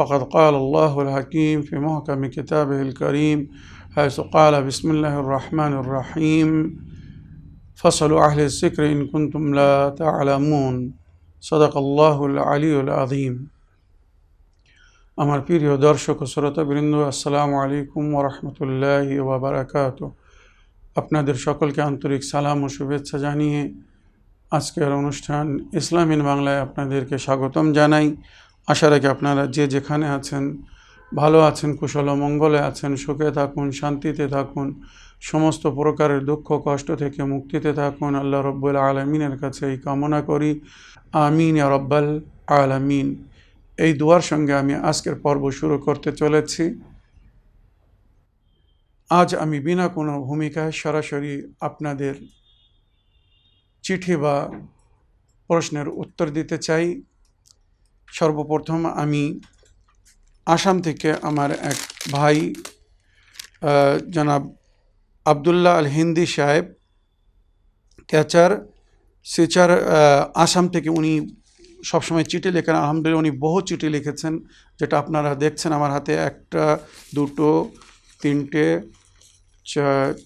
فقد قال الله الحكيم في محكم كتابه الكريم حيث قال بسم الله الرحمن الرحيم فصلوا أهل الذكر إن كنتم لا تعلمون صدق الله العلي العظيم আমার প্রিয় দর্শক ও শ্রোতাবৃন্দ আসসালামু আলাইকুম ওরহমতুল্লাহ ওবরাকাত আপনাদের সকলকে আন্তরিক সালাম ও শুভেচ্ছা জানিয়ে আজকের অনুষ্ঠান ইসলামিন বাংলায় আপনাদেরকে স্বাগতম জানাই আশা রাখি আপনারা যে যেখানে আছেন, ভালো আছেন, কুশল মঙ্গলে আছেন, সুখে থাকুন, শান্তিতে থাকুন, সমস্ত প্রকারের দুঃখ, কষ্ট থেকে মুক্তিতে থাকুন, আল্লাহ রব্বুল আলমিনের কাছে এই কামনা করি। আমিন রব্বাল আলমিন। এই দুয়ার সঙ্গে আমি আজকের পর্ব শুরু করতে চলেছি। আজ আমি বিনা কোনো ভূমিকায় সরাসরি আপনাদের চিঠি বা প্রশ্নের উত্তর দিতে চাই। সর্বপ্রথম আমি আসাম থেকে আমার এক ভাই জনাব আবদুল্লাহ আল হিন্দি সাহেব ক্যাচার সিচার আসাম থেকে উনি সবসময় চিঠি লেখেন। আলহামদুলিল্লাহ উনি বহু চিঠি লিখেছেন, যেটা আপনারা দেখছেন আমার হাতে। একটা, দুটো, তিনটে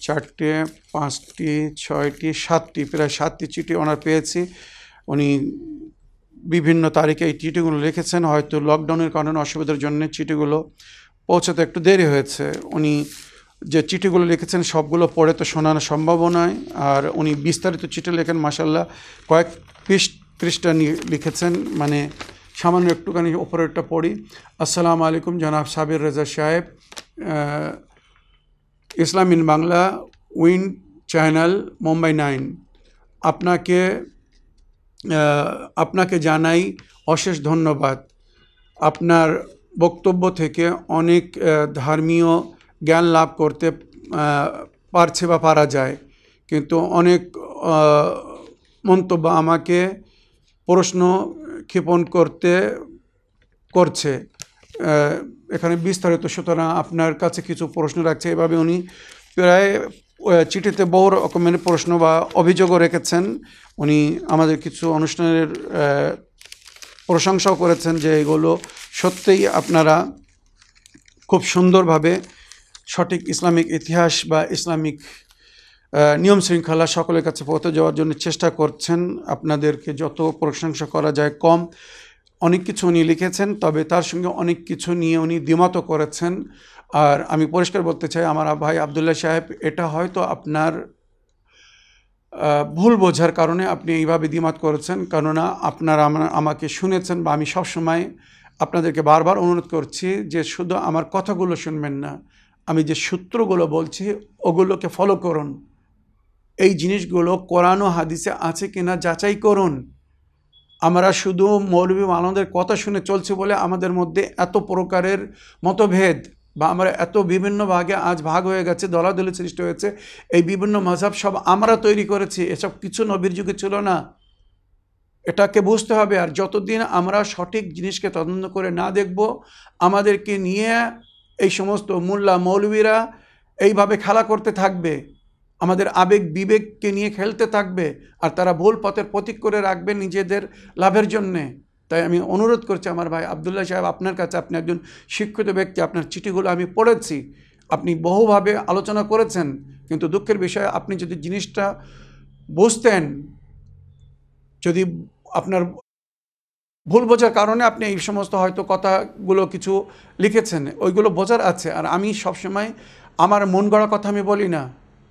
চারটে, পাঁচটি, ছয়টি, সাতটি, প্রায় সাতটি চিঠি ওনার পেয়েছি। উনি বিভিন্ন তারিখে এই চিঠিগুলো লিখেছেন। হয়তো লকডাউনের কারণে অসুবিধার জন্য চিঠিগুলো পৌঁছাতে একটু দেরি হয়েছে। উনি যে চিঠিগুলো লিখেছেন, সবগুলো পড়ে তো শোনানো সম্ভব নয় আর উনি বিস্তারিত চিঠি লেখেন মাসাল্লাহ কয়েক পৃষ্ঠ পৃষ্ঠা লিখেছেন মানে সামান্য একটুখানি ওপরেরটা পড়ি। আসসালামু আলাইকুম, জনাব সাবির রেজা সাহেব। Islam in Bangla, win channel, Mumbai nine. আপনাকে আপনাকে জানাই অশেষ ধন্যবাদ। আপনার বক্তব্য থেকে অনেক ধর্মীয় জ্ঞান লাভ করতে পারছে বা পারা যায়। কিন্তু অনেক মন্তব্য আমাকে প্রশ্ন ক্ষেপণ করতে করছে। এখানে বিস্তারিত, সুতরাং আপনার কাছে কিছু প্রশ্ন রাখছে। এভাবে উনি প্রায় চিঠিতে বহু রকমের প্রশ্ন বা অভিযোগও রেখেছেন। উনি আমাদের কিছু অনুষ্ঠানের প্রশংসাও করেছেন যে এগুলো সত্যিই আপনারা খুব সুন্দরভাবে সঠিক ইসলামিক ইতিহাস বা ইসলামিক নিয়ম শৃঙ্খলা সকলের কাছে পৌঁছে যাওয়ার জন্য চেষ্টা করছেন। আপনাদেরকে যত প্রশংসা করা যায় কম। অনেক কিছু উনি লিখেছেন, তবে তার সঙ্গে অনেক কিছু নিয়ে উনি দ্বিমতও করেছেন। আর আমি পরিষ্কার বলতে চাই, আমার ভাই আবদুল্লাহ সাহেব, এটা হয়তো আপনার ভুল বোঝার কারণে আপনি এইভাবে দ্বিমত করেছেন। কেননা আপনারা আমাকে শুনেছেন বা আমি সবসময় আপনাদেরকে বারবার অনুরোধ করছি যে শুধু আমার কথাগুলো শুনবেন না, আমি যে সূত্রগুলো বলছি ওগুলোকে ফলো করুন। এই জিনিসগুলো কোরআন ও হাদিসে আছে কিনা যাচাই করুন। আমরা শুধু মৌলবী মানদের কথা শুনে চলছে বলে আমাদের মধ্যে এত প্রকারের মতভেদ। বা আমরা এত বিভিন্ন ভাগে আজ ভাগ হয়ে গেছে, দলাদলি সৃষ্টি হয়েছে, এই বিভিন্ন মজাব সব আমরা তৈরি করেছি, এসব কিছু নবীর যুগে ছিল না। এটাকে বুঝতে হবে, আর যতদিন আমরা সঠিক জিনিসকে তদন্ত করে না দেখব, আমাদেরকে নিয়ে এই সমস্ত মোল্লা মৌলবীরা এইভাবে খেলা করতে থাকবে, আমাদের আবেগ বিবেককে নিয়ে খেলতে থাকবে, আর তারা ভুল পথের প্রতীক করে রাখবে নিজেদের লাভের জন্যে। তাই আমি অনুরোধ করছি আমার ভাই আবদুল্লাহ সাহেব, আপনার কাছে আপনি একজন শিক্ষিত ব্যক্তি, আপনার চিঠিগুলো আমি পড়েছি। আপনি বহুভাবে আলোচনা করেছেন, কিন্তু দুঃখের বিষয়ে, আপনি যদি জিনিসটা বুঝতেন, যদি আপনার ভুল বোঝার কারণে আপনি এই সমস্ত হয়তো কথাগুলো কিছু লিখেছেন, ওইগুলো বোঝার আছে। আর আমি সবসময় আমার মন গড়া কথা আমি বলি না।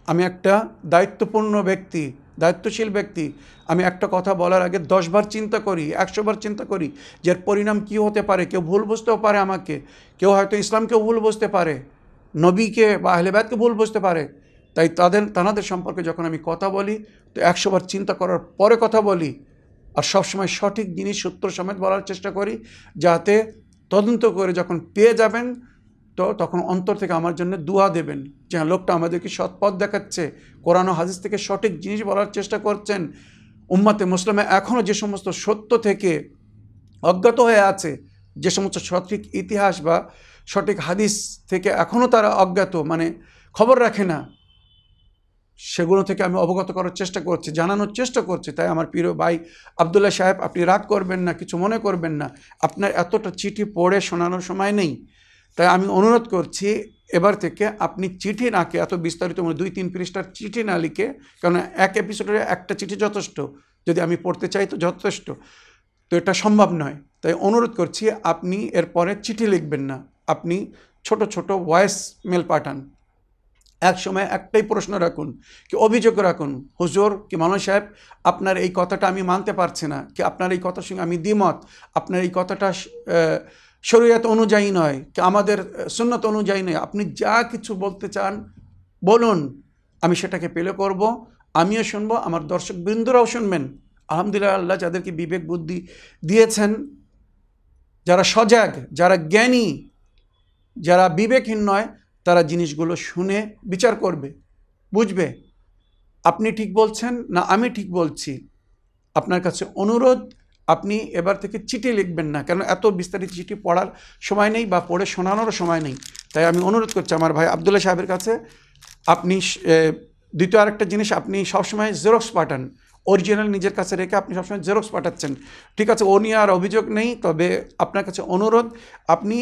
আমি একটা দায়িত্বপূর্ণ ব্যক্তি। দায়িত্বশীল ব্যক্তি, আমি একটা কথা বলার আগে দশবার চিন্তা করি, একশোবার চিন্তা করি যে পরিণাম কী হতে পারে, কেউ ভুল বুঝতেও পারে আমাকে, কেউ হয়তো ইসলামকেও ভুল বুঝতে পারে, নবীকে বা আহলেবাদকে ভুল বুঝতে পারে। তাই তাদের, তানাদের সম্পর্কে যখন আমি কথা বলি, তো একশোবার চিন্তা করার পরে কথা বলি আর সবসময় সঠিক জিনিস সূত্র সমেত বলার চেষ্টা করি, যাতে তদন্ত করে যখন পেয়ে যাবেন তো তখন অন্তর থেকে আমার জন্য দুয়া দেবেন যে হ্যাঁ লোকটা আমাদেরকে সৎ পথ দেখাচ্ছে, কোরআন হাদিস থেকে সঠিক জিনিস বলার চেষ্টা করছেন। উম্মাতে মুসলিমে এখনও যে সমস্ত সত্য থেকে অজ্ঞাত হয়ে আছে, যে সমস্ত সঠিক ইতিহাস বা সঠিক হাদিস থেকে এখনও তারা অজ্ঞাত মানে খবর রাখে না, সেগুলো থেকে আমি অবগত করার চেষ্টা করছি, জানানোর চেষ্টা করছি। তাই আমার প্রিয় ভাই আবদুল্লাহ সাহেব, আপনি রাগ করবেন না, কিছু মনে করবেন না। আপনার এতটা চিঠি পড়ে শোনানোর সময় নেই। তাই আমি অনুরোধ করছি এবার থেকে আপনি চিঠি নাকে এত বিস্তারিত মানে দুই, তিন পৃষ্ঠার চিঠি না লিখে কারণ এক এপিসোডে একটা চিঠি যথেষ্ট, যদি আমি পড়তে চাই তো যথেষ্ট, তো এটা সম্ভব নয়। তাই অনুরোধ করছি আপনি এরপরে চিঠি লিখবেন না, আপনি ছোট ছোট ভয়েস মেল পাঠান। এক সময় একটাই প্রশ্ন রাখুন, কি অভিযোগ রাখুন, হুজুর, কি মানুষ সাহেব, আপনার এই কথাটা আমি মানতে পারছি না, কি আপনার এই কথার সঙ্গে আমি দ্বিমত, আপনার এই কথাটা শরীয়ত অনুযায়ী নয়, আমাদের সুন্নত অনুযায়ী নয়। আপনি যা কিছু বলতে চান, বলুন, আমি সেটাকে পেলে করব, আমিও শুনব, আমার দর্শক বৃন্দরাও শুনবেন। আলহামদুলিল্লাহ, আল্লাহ যাদেরকে বিবেক বুদ্ধি দিয়েছেন, যারা সজাগ, যারা জ্ঞানী, যারা বিবেকহীন নয়, তারা জিনিসগুলো শুনে বিচার করবে, বুঝবে। আপনি ঠিক বলছেন, না, আমি ঠিক বলছি। আপনার কাছে অনুরোধ আপনি এবার থেকে চিঠি লিখবেন না, কেন এত বিস্তারিত চিঠি পড়ার সময় নেই বা পড়ে শোনানোরও সময় নেই। তাই আমি অনুরোধ করছি আমার ভাই আবদুল্লাহ সাহেবের কাছে, আপনি দ্বিতীয় আরেকটা জিনিস, আপনি সবসময় জেরক্স পাঠান। অরিজিনাল নিজের কাছে রেখে আপনি সবসময় জেরক্স পাঠাচ্ছেন। ঠিক আছে, ও নিয়ে আর অভিযোগ নেই, তবে আপনার কাছে অনুরোধ, আপনি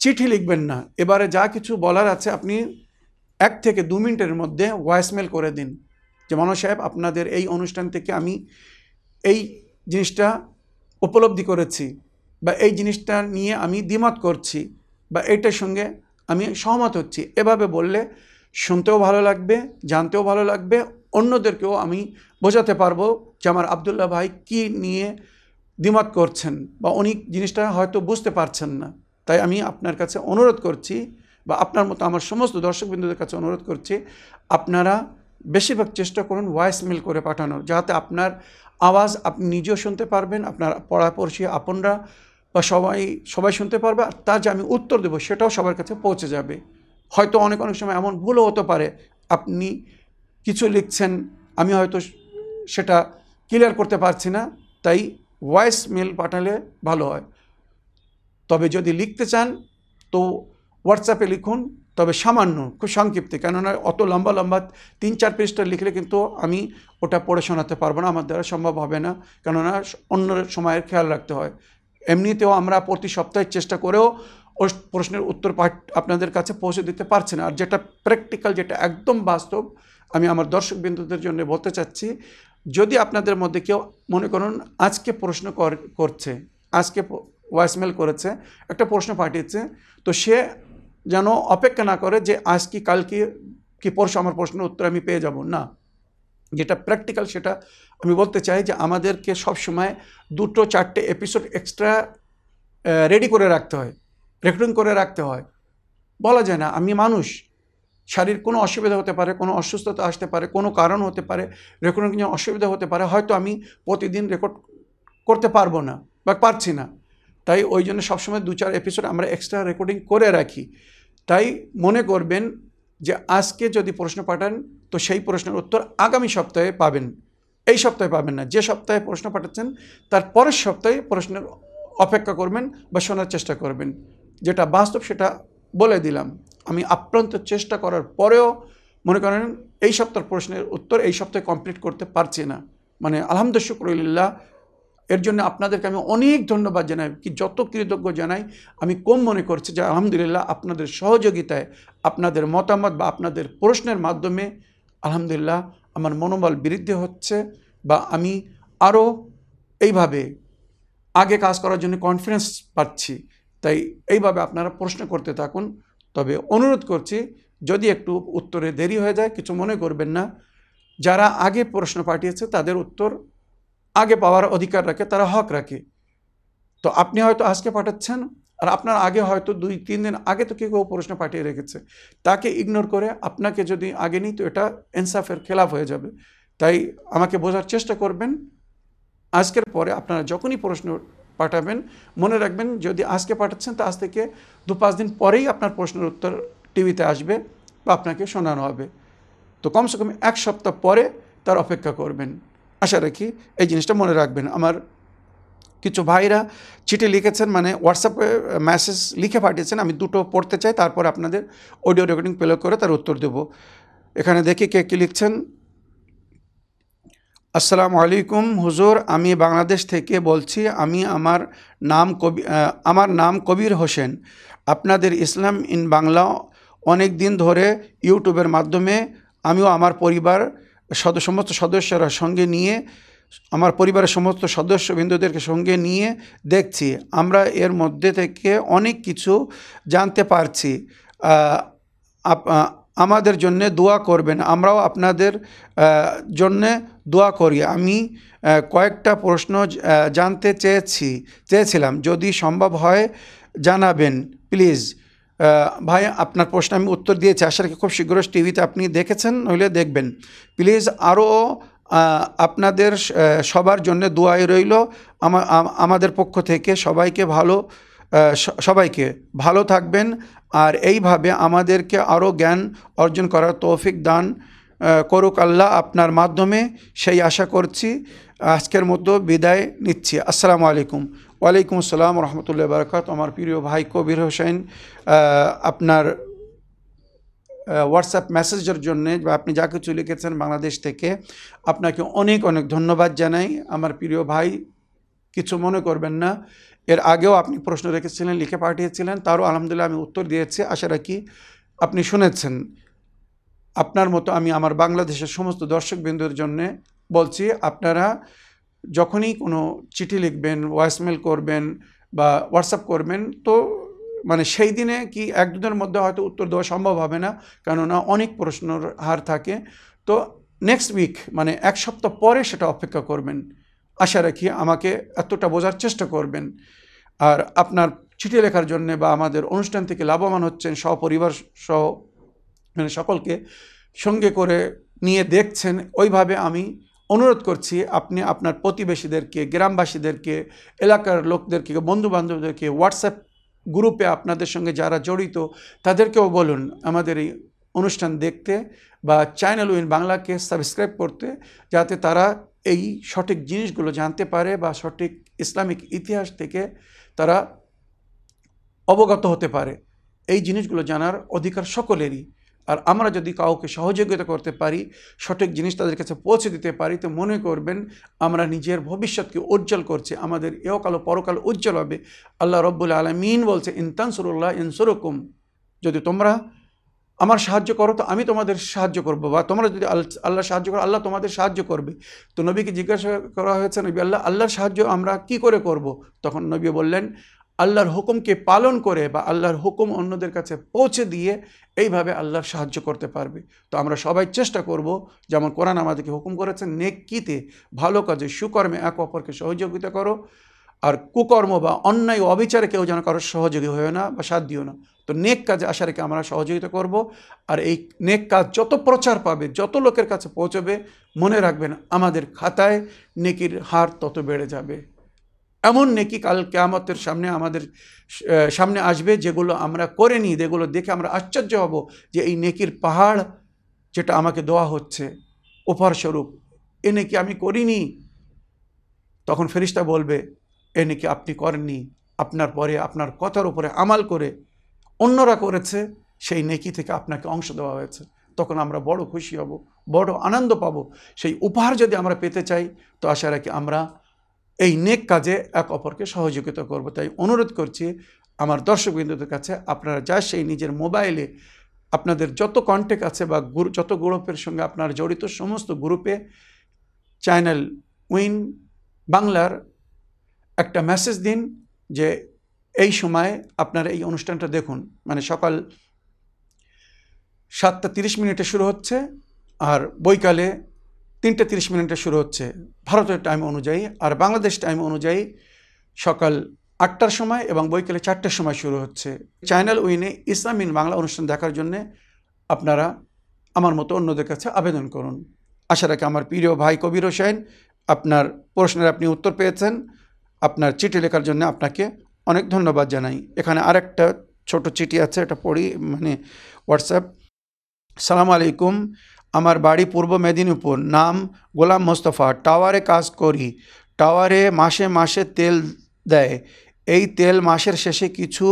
চিঠি লিখবেন না। এবারে যা কিছু বলার আছে আপনি এক থেকে দু মিনিটের মধ্যে ভয়েসমেল করে দিন। যে মানুষ সাহেব, আপনাদের এই অনুষ্ঠান থেকে আমি এই জিনিসটা উপলব্ধি করেছি বা এই জিনিসটা নিয়ে আমি দ্বিমত করছি বা এইটার সঙ্গে আমি সহমত হচ্ছি। এভাবে বললে শুনতেও ভালো লাগবে, জানতেও ভালো লাগবে, অন্যদেরকেও আমি বোঝাতে পারব যে আমার আবদুল্লাহ ভাই কি নিয়ে দ্বিমত করছেন বা উনি জিনিসটা হয়তো বুঝতে পারছেন না। তাই আমি আপনার কাছে অনুরোধ করছি বা আপনার মতো আমার সমস্ত দর্শকবৃন্দুদের কাছে অনুরোধ করছি, আপনারা বেশিরভাগ চেষ্টা করুন ভয়েস মেল করে পাঠানোর, যাতে আপনার আওয়াজ আপনি নিজেও শুনতে পারবেন, আপনার পড়াপড়শি আপনরা বা সবাই সবাই শুনতে পারবে আর তার যে আমি উত্তর দেবো সেটাও সবার কাছে পৌঁছে যাবে। হয়তো অনেক অনেক সময় এমন ভুলও হতে পারে, আপনি কিছু লিখছেন, আমি হয়তো সেটা ক্লিয়ার করতে পারছি না, তাই ভয়েস মেল পাঠালে ভালো হয়। তবে যদি লিখতে চান, তো হোয়াটসঅ্যাপে লিখুন তবে সামান্য, খুব সংক্ষিপ্তে, কেননা অত লম্বা লম্বা তিন চার পেজটা লিখলে কিন্তু আমি ওটা পড়ে শোনাতে পারব না, আমার দ্বারা সম্ভব হবে না। কেননা অন্য সময়ের খেয়াল রাখতে হয়। এমনিতেও আমরা প্রতি সপ্তাহে চেষ্টা করেও প্রশ্নের উত্তর পাঠ আপনাদের কাছে পৌঁছে দিতে পারছি না। আর যেটা প্র্যাকটিক্যাল যেটা একদম বাস্তব, আমি আমার দর্শক বিন্দুদের জন্য বলতে চাচ্ছি, যদি আপনাদের মধ্যে কেউ মনে করুন আজকে প্রশ্ন করছে, আজকে ভয়েসমেল করেছে, একটা প্রশ্ন পাঠিয়েছে, তো সে যেন অপেক্ষা না করে যে আজ কি, কাল কি কি পরশু আমার প্রশ্নের উত্তর আমি পেয়ে যাব। না। যেটা প্র্যাকটিক্যাল সেটা আমি বলতে চাই যে আমাদেরকে সবসময় দুটো, চারটে এপিসোড এক্সট্রা রেডি করে রাখতে হয়। রেকর্ডিং করে রাখতে হয়। বলা যায় না, আমি মানুষ। শারীরিক কোনো অসুবিধা হতে পারে, কোনো অসুস্থতা আসতে পারে, কোনো কারণ হতে পারে রেকর্ডিং অসুবিধা হতে পারে, হয়তো আমি প্রতিদিন রেকর্ড করতে পারব না বা পারছি না। তাই ওই জন্য সবসময় দু, চার এপিসোড আমরা এক্সট্রা রেকর্ডিং করে রাখি। তাই মনে করবেন যে আজকে যদি প্রশ্ন পাঠান, তো সেই প্রশ্নের উত্তর আগামী সপ্তাহে পাবেন। এই সপ্তাহে পাবেন না। যে সপ্তাহে প্রশ্ন পাঠাচ্ছেন, তার পরের সপ্তাহে প্রশ্নের অপেক্ষা করবেন বা শোনার চেষ্টা করবেন। যেটা বাস্তব সেটা বলে দিলাম। আমি আপ্রান্ত চেষ্টা করার পরেও মনে করেন এই সপ্তাহের প্রশ্নের উত্তর এই সপ্তাহে কমপ্লিট করতে পারছি না। মানে আলহামদুল আলহামদুলিল্লাহ এর জন্য আপনাদেরকে আমি অনেক ধন্যবাদ জানাই, কি যত কৃতজ্ঞ জানাই, আমি কম মনে করছি যে আলহামদুলিল্লাহ আপনাদের সহযোগিতায়, আপনাদের মতামত বা আপনাদের প্রশ্নের মাধ্যমে আলহামদুলিল্লাহ আমার মনোবল বৃদ্ধি হচ্ছে বা আমি আরও এইভাবে আগে কাজ করার জন্য কনফিডেন্স পাচ্ছি। তাই এইভাবে আপনারা প্রশ্ন করতে থাকুন। তবে অনুরোধ করছি, যদি একটু উত্তরে দেরি হয়ে যায়, কিছু মনে করবেন না। যারা আগে প্রশ্ন পাঠিয়েছে তাদের উত্তর আগে পাওয়ার অধিকার রাখে, তারা হক রাখে। তো আপনি হয়তো আজকে পাঠাচ্ছেন, আর আপনার আগে হয়তো দুই, তিন দিন আগে তো কেউ কেউ প্রশ্ন পাঠিয়ে রেখেছে। তাকে ইগনোর করে আপনাকে যদি আগে নিই, তো এটা ইনসাফের খেলাফ হয়ে যাবে। তাই আমাকে বোঝার চেষ্টা করবেন। আজকের পরে আপনারা যখনই প্রশ্ন পাঠাবেন, মনে রাখবেন যদি আজকে পাঠাচ্ছেন, তো আজ থেকে দু, পাঁচ দিন পরেই আপনার প্রশ্নের উত্তর টিভিতে আসবে বা আপনাকে শোনানো হবে। তো কমসে কম এক সপ্তাহ পরে তার অপেক্ষা করবেন। আশা রাখি এই জিনিসটা মনে রাখবেন। আমার কিছু ভাইরা চিঠি লিখেছেন মানে হোয়াটসঅ্যাপে মেসেজ লিখে পাঠিয়েছেন, আমি দুটো পড়তে চাই, তারপর আপনাদের অডিও রেকর্ডিং প্লে করে তার উত্তর দেব। এখানে দেখি কে কী লিখছেন। আসসালামু আলাইকুম, হুজুর, আমি বাংলাদেশ থেকে বলছি, আমি আমার নাম কবি আমার নাম কবির হোসেন। আপনাদের ইসলাম ইন বাংলা অনেক দিন ধরে ইউটিউবের মাধ্যমে আমিও আমার পরিবার সদ, সমস্ত সদস্যরা সঙ্গে নিয়ে, আমার পরিবারের সমস্ত সদস্যবৃন্দদেরকে সঙ্গে নিয়ে দেখছি। আমরা এর মধ্যে থেকে অনেক কিছু জানতে পারছি। আমাদের জন্য দোয়া করবেন। আমরাও আপনাদের জন্যে দোয়া করি। আমি কয়েকটা প্রশ্ন জানতে চেয়েছি, চেয়েছিলাম। যদি সম্ভব হয়, জানাবেন, প্লিজ। ভাই, আপনার প্রশ্ন আমি উত্তর দিয়েছি। আশা খুব শীঘ্র টিভিতে আপনি দেখেছেন, নইলে দেখবেন। প্লিজ আরও আপনাদের সবার জন্য দোয়াই রইল। আমাদের পক্ষ থেকে সবাইকে ভালো সবাইকে ভালো থাকবেন। আর এইভাবে আমাদেরকে আরও জ্ঞান অর্জন করার তৌফিক দান করুক আল্লাহ আপনার মাধ্যমে। সেই আশা করছি, আজকের মতো বিদায় নিচ্ছি। আসসালামু আলাইকুম। ওয়ালাইকুম আসসালাম রহমতুল্লাহ বারকাত আমার প্রিয় ভাই কবির হোসেন আপনার হোয়াটসঅ্যাপ মেসেজের জন্যে বা আপনি যা কিছু লিখেছেন বাংলাদেশ থেকে, আপনাকে অনেক অনেক ধন্যবাদ জানাই। আমার প্রিয় ভাই, কিছু মনে করবেন না। এর আগেও আপনি প্রশ্ন রেখেছিলেন, লিখে পাঠিয়েছিলেন, তারও আলহামদুলিল্লাহ আমি উত্তর দিয়েছি। আশা রাখি আপনি শুনেছেন। আপনার মতো আমি আমার বাংলাদেশের সমস্ত দর্শকবৃন্দুর জন্যে বলছি, আপনারা যখনই কোনো চিঠি লিখবেন ভয়েসমেল করবেন বা হোয়াটসঅ্যাপ করবেন, তো মানে সেই দিনে কি এক দুদিনের মধ্যে হয়তো উত্তর দেওয়া সম্ভব হবে না। কেননা অনেক প্রশ্নর হার থাকে। তো নেক্সট উইক মানে এক সপ্তাহ পরে সেটা অপেক্ষা করবেন। আশা রাখি আমাকে এতটা বোঝার চেষ্টা করবেন। আর আপনার চিঠি লেখার জন্যে বা আমাদের অনুষ্ঠান থেকে লাভবান হচ্ছেন সপরিবার সহ মানে সকলকে সঙ্গে করে নিয়ে দেখছেন, ওইভাবে আমি অনুরোধ করছি আপনি আপনার প্রতিবেশীদেরকে, গ্রামবাসীদেরকে, এলাকার লোকদেরকে, বন্ধুবান্ধবদেরকে হোয়াটসঅ্যাপ গ্রুপে আপনাদের সঙ্গে যারা জড়িত, তাদেরকেও বলুন আমাদের এই অনুষ্ঠান দেখতে বা চ্যানেল উইন বাংলাকে সাবস্ক্রাইব করতে, যাতে তারা এই সঠিক জিনিসগুলো জানতে পারে বা সঠিক ইসলামিক ইতিহাস থেকে তারা অবগত হতে পারে। এই জিনিসগুলো জানার অধিকার সকলেরই। আর আমরা যদি কাউকে সহযোগিতা করতে পারি, সঠিক জিনিস তাদের কাছে পৌঁছে দিতে পারি, তো মনে করবেন আমরা নিজের ভবিষ্যৎকে উজ্জ্বল করছি, আমাদের এওকাল পরকাল উজ্জ্বল হবে। আল্লাহ রব্বুল আলমিন বলছে ইনতানসুরুল্লাহ ইনসুরকুম। যদি তোমরা আমার সাহায্য করো, তো আমি তোমাদের সাহায্য করব। বা তোমরা যদি আল্লাহ সাহায্য করো, আল্লাহ তোমাদের সাহায্য করবে। তো নবীকে জিজ্ঞাসা করা হয়েছে, নবী আল্লাহ, আল্লাহর সাহায্য আমরা কি করে করব? তখন নবী বললেন আল্লাহর হুকুমকে পালন করে বা আল্লাহর হুকুম অন্যদের কাছে পৌঁছে দিয়ে এইভাবে আল্লাহর সাহায্য করতে পারবে। তো আমরা সবাই চেষ্টা করব, যেমন কোরআন আমাদেরকে হুকুম করেছেন নেকিতে ভালো কাজে, সুকর্মে এক অপরকে সহযোগিতা করো। আর কুকর্ম বা অন্যায় অবিচারে কেউ যেন কারোর সহযোগী হয়ে না বা সাথ দিও না। তো নেক কাজে আশা রেখে আমরা সহযোগিতা করব। আর এই নেক কাজ যত প্রচার পাবে, যত লোকের কাছে পৌঁছবে, মনে রাখবেন আমাদের খাতায় নেকির হার তত বেড়ে যাবে। এমন নেকি কাল কেয়ামতের সামনে আমাদের সামনে আসবে যেগুলো আমরা করে নিই, যেগুলো দেখে আমরা আশ্চর্য হব যে এই নেকির পাহাড় যেটা আমাকে দেওয়া হচ্ছে, উপহারস্বরূপ, এ নেকি আমি করিনি। তখন ফেরিস্তা বলবে, এ নাকি আপনি করেননি, আপনার পরে আপনার কথার উপরে আমাল করে অন্যরা করেছে, সেই নেকি থেকে আপনাকে অংশ দেওয়া হয়েছে। তখন আমরা বড় খুশি হব, বড় আনন্দ পাব। সেই উপহার যদি আমরা পেতে চাই, তো আশা রাখি আমরা এই নেক কাজে এক অপরকে সহযোগিতা করব। তাই অনুরোধ করছি আমার দর্শকবৃন্দদের কাছে আপনারা যা সেই নিজের মোবাইলে আপনাদের যত কন্ট্যাক্ট আছে বা যত গ্রুপের সঙ্গে আপনার জড়িত সমস্ত গ্রুপে চ্যানেল উইন বাংলার একটা মেসেজ দিন যে এই সময় আপনারা এই অনুষ্ঠানটা দেখুন। মানে সকাল সাতটা তিরিশ মিনিটে শুরু হচ্ছে আর বৈকালে তিনটে তিরিশ মিনিটে শুরু হচ্ছে। ভারতের টাইম অনুযায়ী আর বাংলাদেশ টাইম অনুযায়ী সকাল আটটার সময় এবং বৈকালে চারটার সময় শুরু হচ্ছে। চ্যানেল উইনে ইসলাম ইন বাংলা অনুষ্ঠান দেখার জন্যে আপনারা আমার মতো অন্যদের কাছে আবেদন করুন। আশা রাখি আমার প্রিয় ভাই কবির হোসেন, আপনার প্রশ্নের আপনি উত্তর পেয়েছেন। আপনার চিঠি লেখার জন্য আপনাকে অনেক ধন্যবাদ জানাই। এখানে আরেকটা ছোট চিঠি আছে, এটা পড়ি মানে হোয়াটসঅ্যাপ সালাম আলাইকুম। আমার বাড়ি পূর্ব মেদিনীপুর। নাম গোলাম মোস্তফা। টাওয়ারে কাজ করি। টাওয়ারে মাসে মাসে তেল দেয়। এই তেল মাসের শেষে কিছু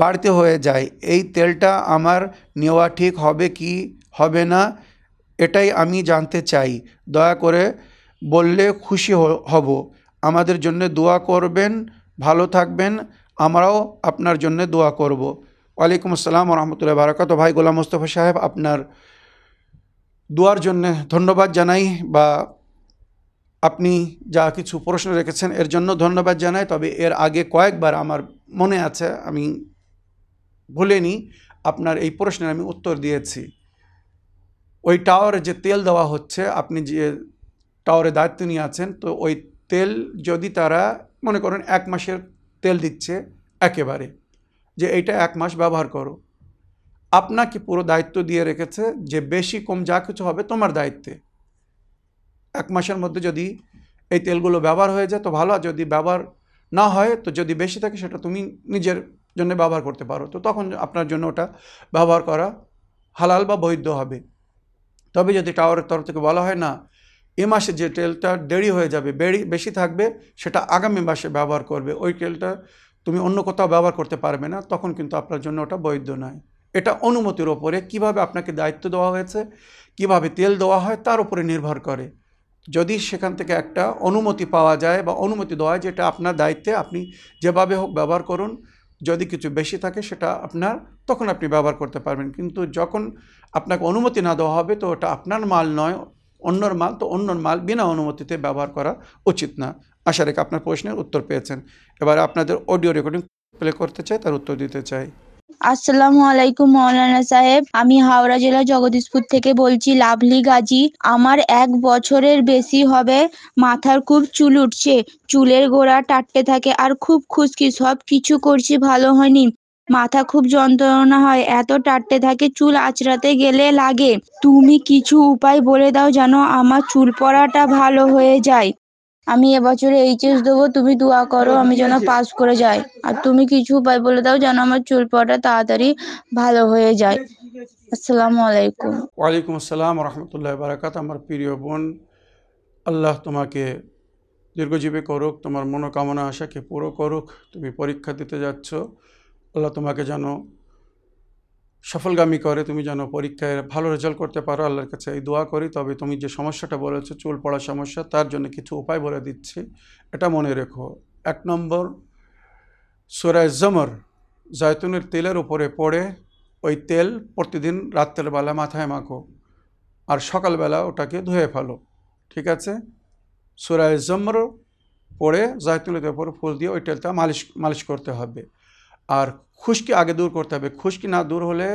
বাড়তে হয়ে যায়। এই তেলটা আমার নেওয়া ঠিক হবে কি হবে না, এটাই আমি জানতে চাই। দয়া করে বললে খুশি হব। আমাদের জন্য দোয়া করবেন, ভালো থাকবেন। আমরাও আপনার জন্য দোয়া করব। ওয়ালাইকুম আসসালাম রহমতুল্লাহ বারাকাত ভাই গোলাম মোস্তফা সাহেব, আপনার দোয়ার জন্য ধন্যবাদ জানাই বা আপনি যা কিছু প্রশ্ন রেখেছেন, এর জন্য ধন্যবাদ জানাই। তবে এর আগে কয়েকবার আমার মনে আছে, আমি ভুলিনি, আপনার এই প্রশ্নের আমি উত্তর দিয়েছি। ওই টাওয়ারে যে তেল দেওয়া হচ্ছে, আপনি যে টাওয়ারে দায়িত্ব নিয়ে আছেন, তো ওই তেল যদি তারা, মনে করেন এক মাসের তেল দিচ্ছে একেবারে, যে এইটা এক মাস ব্যবহার করো। আপনাকে পুরো দায়িত্ব দিয়ে রেখেছে যে বেশি কম যা কিছু হবে তোমার দায়িত্বে। এক মাসের মধ্যে যদি এই তেলগুলো ব্যবহার হয়ে যায়, তো ভালো। যদি ব্যবহার না হয়, তো যদি বেশি থাকে, সেটা তুমি নিজের জন্য ব্যবহার করতে পারো। তো তখন আপনার জন্য ওটা ব্যবহার করা হালাল বা বৈধ হবে। তবে যদি টাওয়ারের তরফ থেকে বলা হয়, না, এ মাসে যে তেলটা দেরি হয়ে যাবে, বেড়ি, বেশি থাকবে, সেটা আগামী মাসে ব্যবহার করবে, ওই তেলটা তুমি অন্য কোথাও ব্যবহার করতে পারবে না, তখন কিন্তু আপনার জন্য ওটা বৈধ নয়। এটা অনুমতির ওপরে কীভাবে আপনাকে দায়িত্ব দেওয়া হয়েছে, কীভাবে তেল দেওয়া হয় তার উপরে নির্ভর করে। যদি সেখান থেকে একটা অনুমতি পাওয়া যায় বা অনুমতি দেওয়া হয় যেটা আপনার দায়িত্বে, আপনি যেভাবে হোক ব্যবহার করুন। যদি কিছু বেশি থাকে সেটা আপনার, তখন আপনি ব্যবহার করতে পারবেন। কিন্তু যখন আপনাকে অনুমতি না দেওয়া হবে, তো ওটা আপনার মাল নয়, অন্যর মাল, তো অন্যর মাল বিনা অনুমতিতে ব্যবহার করা উচিত না। আশা রেখে আপনার প্রশ্নের উত্তর পেয়েছেন। এবারে আপনাদের অডিও রেকর্ডিং প্লে করতে চাই, তার উত্তর দিতে চাই। আসসালামু আলাইকুম মৌলানা সাহেব। আমি হাওড়া জেলা জগদীশপুর থেকে বলছি, লাভলি গাজী, আমার এক বছরের বেশি হবে, মাথার খুব চুল উঠছে, চুলের গোড়া টাটতে থাকে আর খুব খুশকি, সব কিছু করছি ভালো হয়নি। মাথা খুব যন্ত্রণা হয়, এত টাটতে থাকে, চুল আঁচড়াতে গেলে লাগে। তুমি কিছু উপায় বলে দাও যেন আমার চুল পড়াটা ভালো হয়ে যায়। আমি এবছরে এইচএস দেবো তুমি দোয়া করো আমি যেন পাস করে যাই। আর তুমি কিছু উপায় বলে দাও যেন আমার চুল পড়াটা তাড়াতাড়ি ভালো হয়ে যায়। আসসালামু আলাইকুম। ওয়ালাইকুম আসসালাম রহমতুল্লাহ বারাকাত আমার প্রিয় বোন আল্লাহ তোমাকে দীর্ঘজীবী করুক তোমার মনোকামনা আশাকে পুরো করুক তুমি পরীক্ষা দিতে যাচ্ছ। আল্লাহ তোমাকে যেন সফলগামী করে, তুমি যেন পরীক্ষায় ভালো রেজাল্ট করতে পারো, আল্লাহর কাছে এই দোয়া করি। তবে তুমি যে সমস্যাটা বলেছ, চুল পড়ার সমস্যা, তার জন্য কিছু উপায় বলে দিচ্ছি। এটা মনে রেখো। এক নম্বর সোরায় জমর, জয়তুনের তেলের উপরে পড়ে, ওই তেল প্রতিদিন রাত্রের বেলা মাথায় মাখো আর সকালবেলা ওটাকে ধুয়ে ফেলো। ঠিক আছে? সুরায় জমর পড়ে জয়তুলের উপর ফুল দিয়ে ওই তেলটা মালিশ মালিশ করতে হবে। আর খুশকি আগে দূর করতে হবে। খুশকি না দূর হলে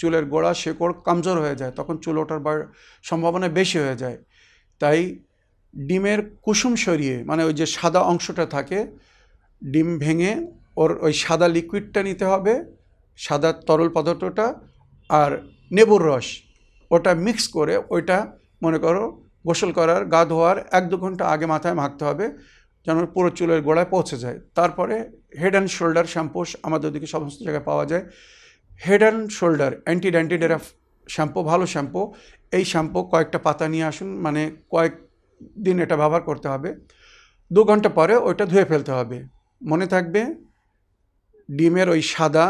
চুলের গোড়া, শেকড় কমজোর হয়ে যায়, তখন চুল ওঠার সম্ভাবনা বেশি হয়ে যায়। তাই ডিমের কুসুম সরিয়ে মানে ওই যে সাদা অংশটা থাকে, ডিম ভেঙে ওর ওই সাদা লিকুইডটা নিতে হবে, সাদা তরল পদার্থটা আর নেবুর রস, ওটা মিক্স করে ওইটা মনে করো গোসল করার, গা ধোয়ার এক দু ঘণ্টা আগে মাথায় মাখতে হবে। যেন পুরো চুলের গোড়ায় পৌঁছে যায়। তারপরে হেড অ্যান্ড শোল্ডার শ্যাম্পু আমাদের ওদিকে সমস্ত জায়গায় পাওয়া যায়। Head and shoulder anti dandruff shampoo ভালো শ্যাম্পু এই শ্যাম্পু কয়েকটা পাতা নিয়ে আসুন মানে কয়েক দিন এটা ব্যবহার করতে হবে। দু ঘণ্টা পরে ওইটা ধুয়ে ফেলতে হবে। মনে থাকবে ডিমের ওই সাদা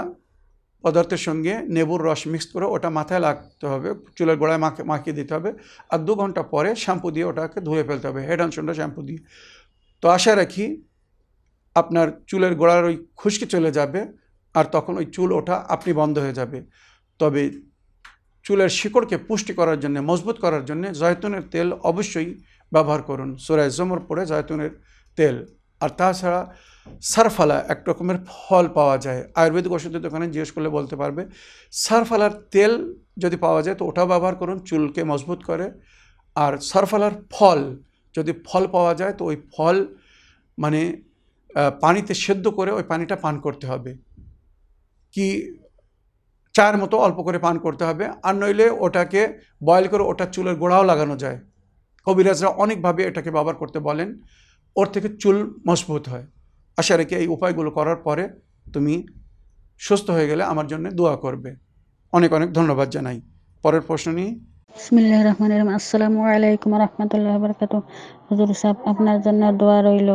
পদার্থের সঙ্গে নেবুর রস মিক্স করে ওটা মাথায় লাগতে হবে, চুলের গোড়ায় মাখে, মাখিয়ে দিতে হবে। আর দু ঘণ্টা পরে শ্যাম্পু দিয়ে ওটাকে ধুয়ে ফেলতে হবে হেড অ্যান্ড শোল্ডার শ্যাম্পু দিয়ে। তো আশা রাখি আপনার চুলের গোড়ার ওই খুশকি চলে যাবে আর তখন ওই চুল ওঠা আপনি বন্ধ হয়ে যাবে। তবে চুলের শিকড়কে পুষ্টি করার জন্য, মজবুত করার জন্য জয়তুনের তেল অবশ্যই ব্যবহার করুন। সোরায় জমর পড়ে জয়তুনের তেল। আর তাছাড়া সারফালা এক রকমের ফল পাওয়া যায়। আয়ুর্বেদিক ওষুধের দোকানে জিজ্ঞেস করলে বলতে পারবে, সারফালার তেল যদি পাওয়া যায় তো ওটাও ব্যবহার করুন, চুলকে মজবুত করে। আর সারফালার ফল যদি ফল পাওয়া যায়, তো ওই ফল মানে পানিতে সেদ্ধ করে ওই পানিটা পান করতে হবে। কি চায়ের মতো অল্প করে পান করতে হবে, আর নইলে ওটাকে বয়েল করে ওটা চুলের গোড়াও লাগানো যায়। কবিরাজরা অনেকভাবে এটাকে ব্যবহার করতে বলেন, ওর থেকে চুল মজবুত হয়। আশা রেখে এই উপায়গুলো করার পরে তুমি সুস্থ হয়ে গেলে আমার জন্য দোয়া করবে। অনেক অনেক ধন্যবাদ জানাই। পরের প্রশ্ন নিয়ে বিসমিল্লাহ রহমান রহিম। আসসালামু আলাইকুম রহমতুল্লাহ বরকাত হুজুর সাহেব, আপনার জন্য দোয়া রইল।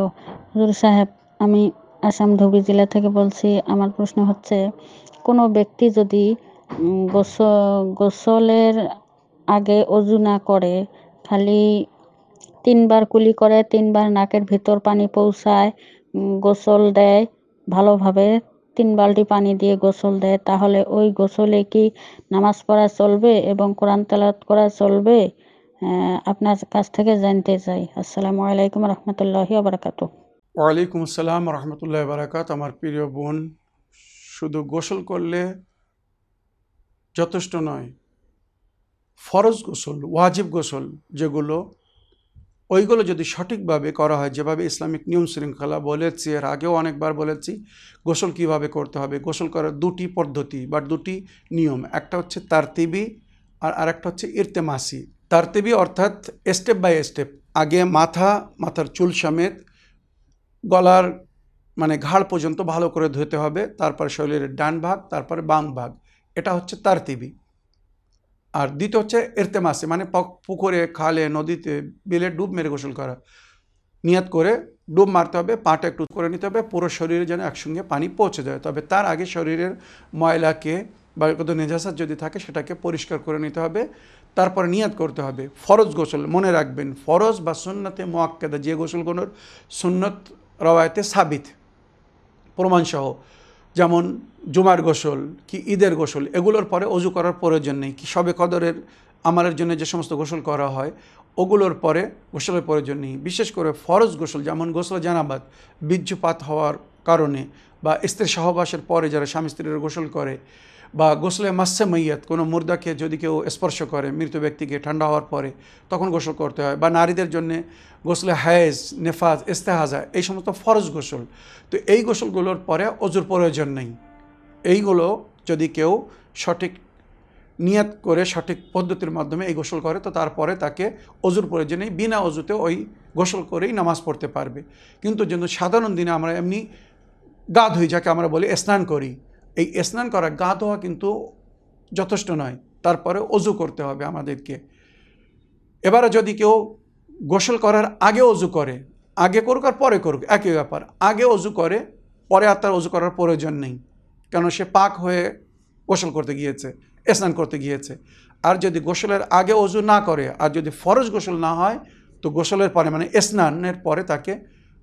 হুজুর সাহেব, আমি আসাম ধুবড়ী জেলা থেকে বলছি, আমার প্রশ্ন হচ্ছে, কোনো ব্যক্তি যদি গোসলের আগে অজু না করে, খালি তিনবার কুলি করে, তিনবার নাকের ভিতর পানি পৌঁছায় গোসল দেয়, ভালোভাবে তিন বালতি পানি দিয়ে গোসল দেয়, তাহলে ওই গোসলে কি নামাজ পড়া চলবে এবং কোরআন তেলাওয়াত করা চলবে? আপনার কাছ থেকে জানতে চাই। আসসালামু আলাইকুম রহমতুল্লাহি বারাকাতু ওয়ালাইকুম আসসালাম রহমতুল্লাহ বারাকাত আমার প্রিয় বোন, শুধু গোসল করলে যথেষ্ট নয়, ফরজ গোসল, ওয়াজিব গোসল যেগুলো ওইগুলো যদি সঠিকভাবে করা হয়, যেভাবে ইসলামিক নিয়ম শৃঙ্খলা বলেছি, এর আগেও অনেকবার বলেছি, গোসল কীভাবে করতে হবে? গোসল করার দুটি পদ্ধতি বা দুটি নিয়ম, একটা হচ্ছে তারতিবি আর আরেকটা হচ্ছে ইরতেমাসি। তারতিবি অর্থাৎ স্টেপ বাই স্টেপ আগে মাথা, মাথার চুল সমেত গলার মানে ঘাড় পর্যন্ত ভালো করে ধুতে হবে, তারপর শরীরের ডান ভাগ, তারপরে বাম ভাগ, এটা হচ্ছে তারতিবি। আর দ্বিতীয় হচ্ছে এরতেমাসে মানে পক- পুকুরে, খালে, নদীতে বিলে ডুব মেরে গোসল করা। নিয়াত করে ডুব মারতে হবে, পাটা একটু করে নিতে হবে, পুরো শরীরে যেন একসঙ্গে পানি পৌঁছে যায়। তবে তার আগে শরীরের ময়লাকে বা কোনো নেজাসাত যদি থাকে, সেটাকে পরিষ্কার করে নিতে হবে। তারপরে নিয়াত করতে হবে। ফরজ গোসল, মনে রাখবেন, ফরজ বা সুন্নতে মোয়াক্কেদা যে গোসলগুলোর সুন্নত রওয়ায়তে সাবিত, প্রমাণসহ। যেমন জুমার গোসল কি ঈদের গোসল, এগুলোর পরে অজু করার প্রয়োজন নেই। কি সবে কদরের আমারের জন্য যে সমস্ত গোসল করা হয়, ওগুলোর পরে গোসলের প্রয়োজন নেই। বিশেষ করে ফরজ গোসল, যেমন গোসল জানাবাদ বীর্যপাত হওয়ার কারণে বা স্ত্রীর সহবাসের পরে যারা স্বামী স্ত্রীর গোসল করে বা গোসলে মাসে মাইয়াত, কোনো মুর্দাকে যদি কেউ স্পর্শ করে, মৃত ব্যক্তিকে ঠান্ডা হওয়ার পরে, তখন গোসল করতে হয়। বা নারীদের জন্য গোসলে হায়েজ, নেফাজ, ইস্তেহাজা, এই সমস্ত ফরজ গোসল। তো এই গোসলগুলোর পরে অজুর প্রয়োজন নেই। এইগুলো যদি কেউ সঠিক নিয়াত করে, সঠিক পদ্ধতির মাধ্যমে এই গোসল করে, তো তারপরে তাকে অজুর প্রয়োজন নেই। বিনা অজুতে ওই গোসল করেই নামাজ পড়তে পারবে। কিন্তু যেন সাধারণ দিনে আমরা এমনি গা ধুই যাকে আমরা বলি স্নান করি এই স্নান করা গা ধোয়া কিন্তু যথেষ্ট নয়। তারপরে অজু করতে হবে আমাদেরকে। এবারে যদি কেউ গোসল করার আগে অজু করে, আগে করুক আর পরে করুক, একই ব্যাপার। আগে অজু করে, পরে আর তার অজু করার প্রয়োজন নেই। কেন সে পাক হয়ে গোসল করতে গিয়েছে, স্নান করতে গিয়েছে। আর যদি গোসলের আগে অজু না করে, আর যদি ফরজ গোসল না হয়, তো গোসলের পরে মানে স্নানের পরে তাকে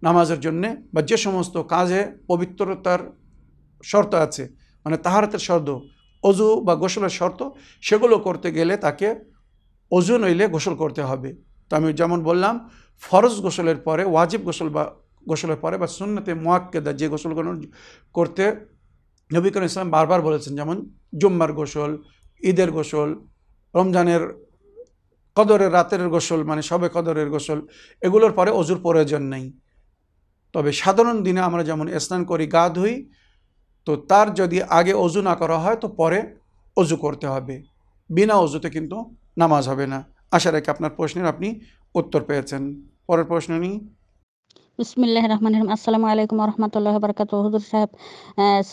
নামাজের জন্যে বা যে সমস্ত কাজে পবিত্রতার শর্ত আছে মানে তাহারাতের শর্ত, অজু বা গোসলের শর্ত, সেগুলো করতে গেলে তাকে অজু নইলে গোসল করতে হবে। তো আমি যেমন বললাম, ফরজ গোসলের পরে, ওয়াজিব গোসল বা গোসলের পরে বা সুন্নতে মোয়াক্কেদা যে গোসলগুলো করতে নবী ইসলাম বারবার বলেছেন, যেমন জুম্মার গোসল, ঈদের গোসল, রমজানের কদরের রাতের গোসল মানে সবে কদরের গোসল, এগুলোর পরে অজুর প্রয়োজন নেই। তবে সাধারণ দিনে আমরা যেমন স্নান করি, গা ধুই তো তার যদি আগে অজু না করা হয়, তো পরে অজু করতে হবে। বিনা অজুতে কিন্তু নামাজ হবে না। আশা রেখে আপনার প্রশ্নের আপনি উত্তর পেয়েছেন। পরের প্রশ্ন নিই। বিসমিল্লাহ রহমান রহিম আসসালামু আলাইকুম রহমতুল্লাহ বরকাত হুজুর সাহেব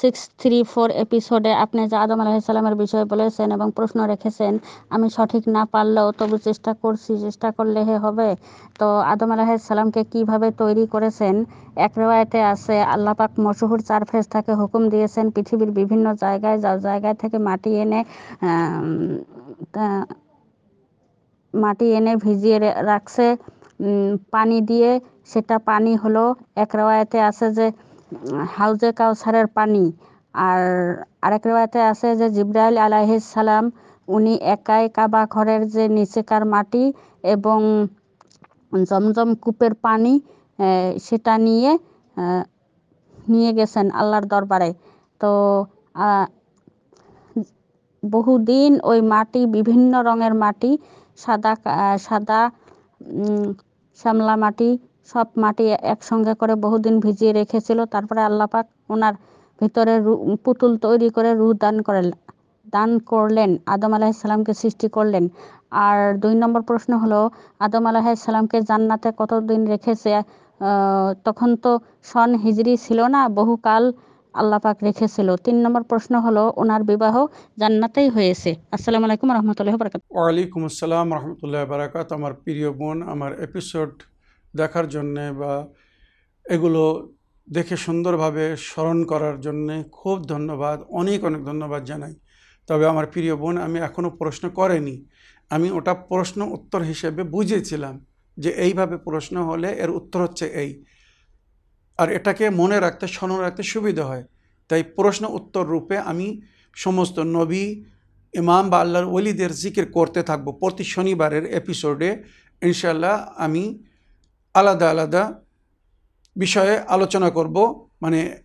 সিক্স থ্রি ফোর এপিসোডে আপনি যে আদম আলাহিসাল্লামের বিষয়ে বলেছেন এবং প্রশ্ন রেখেছেন, আমি সঠিক না পারলেও তবু চেষ্টা করছি, চেষ্টা করলে হে হবে। তো আদম আলাহিসাল্লামকে কীভাবে তৈরি করেছেন? এক রেওয়ায়তে আছে, আল্লাহ পাক মশহুর চার ফেরেশতাকে হুকুম দিয়েছেন পৃথিবীর বিভিন্ন জায়গায় যা জায়গায় থেকে মাটি এনে মাটি এনে ভিজিয়ে রাখছে। পানি দিয়ে, সেটা পানি হলো এক রেওয়ায়তে আছে যে, হাউজে কাউসারের পানি। আর আরেক রেওয়ায়তে আছে যে, জিব্রাইল সালাম, উনি একাই কাবা ঘরের যে নিচেকার মাটি এবং জমজম কূপের পানি সেটা নিয়ে নিয়ে গেছেন আল্লাহর দরবারে। তো বহুদিন ওই মাটি, বিভিন্ন রঙের মাটি, সাদা সাদা শ্যামলা মাটি, সব মাটি একসঙ্গে করে বহুদিন ভিজিয়ে রেখেছিল। তারপরে আল্লাহ পাক ওনার ভিতরে পুতুল তৈরি করে রুহ দান করেন দান করলেন, আদম আলাহিসাল্লামকে সৃষ্টি করলেন। আর দুই নম্বর প্রশ্ন হলো, আদম আলাহিসাল্লামকে জান্নাতে কতদিন রেখেছে? তখন তো সন হিজরি ছিল না, বহুকাল আল্লাহ পাক রেখেছিল। তিন নম্বর প্রশ্ন হলো, ওনার বিবাহ জান্নাতেই হয়েছে। আসসালামু আলাইকুম রহমতুল্লাহ বরকাত ওয়ালাইকুম আসসালাম রহমতুল্লাহ বারাকাত আমার প্রিয় বোন, আমার এপিসোড দেখার জন্যে বা এগুলো দেখে সুন্দরভাবে স্মরণ করার জন্যে খুব ধন্যবাদ, অনেক অনেক ধন্যবাদ জানাই। তবে আমার প্রিয় বোন, আমি এখনও প্রশ্ন করেনি। আমি ওটা প্রশ্ন উত্তর হিসেবে বুঝেছিলাম যে এইভাবে প্রশ্ন হলে এর উত্তর হচ্ছে এই। আর এটাকে মনে রাখতে, স্মরণ রাখতে সুবিধা হয়। তাই প্রশ্ন উত্তর রূপে আমি সমস্ত নবী, ইমাম বা আল্লাহর ওলিদের জিকির করতে থাকব। প্রতি শনিবারের এপিসোডে ইনশাল্লাহ আমি আলাদা আলাদা বিষয়ে আলোচনা করব। মানে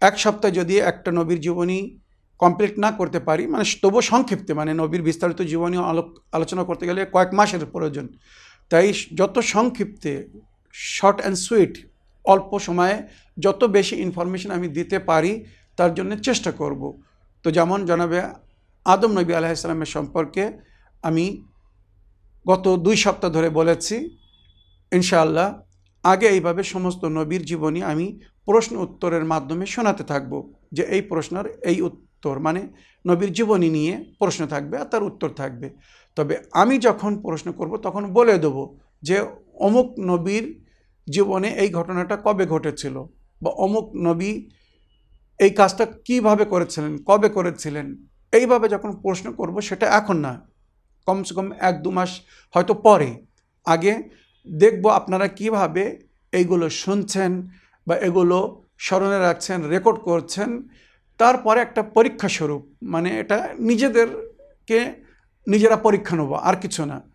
এক সপ্তাহে যদি একটা নবীর জীবনী কমপ্লিট না করতে পারি মানে তবু সংক্ষিপ্তে মানে নবীর বিস্তারিত জীবনী আলো- আলোচনা করতে গেলে কয়েক মাসের প্রয়োজন। তাই যত সংক্ষিপ্তে শর্ট অ্যান্ড সুইট অল্প সময়ে যত বেশি ইনফরমেশন আমি দিতে পারি, তার জন্য চেষ্টা করব। তো যেমন জানাবে আদম নবী আলাইসালামের সম্পর্কে আমি গত দুই সপ্তাহ ধরে বলেছি, ইনশাআল্লাহ আগে এইভাবে সমস্ত নবীর জীবনী আমি প্রশ্ন উত্তরের মাধ্যমে শোনাতে থাকব যে এই প্রশ্নের এই উত্তর মানে নবীর জীবনী নিয়ে প্রশ্ন থাকবে আর তার উত্তর থাকবে। তবে আমি যখন প্রশ্ন করব, তখন বলে দেব যে অমুক নবীর জীবনে এই ঘটনাটা কবে ঘটেছিল? বা অমুক নবী এই কাজটা কীভাবে করেছিলেন? কবে করেছিলেন? এইভাবে যখন প্রশ্ন করব, সেটা এখন না কমসে কম এক দু মাস হয়তো পরে। আগে দেখব আপনারা কীভাবে এইগুলো শুনছেন বা এগুলো স্মরণে রাখছেন রেকর্ড করছেন। তারপরে একটা পরীক্ষা স্বরূপ। মানে এটা নিজেদেরকে নিজেরা পরীক্ষা নেব, আর কিছু না।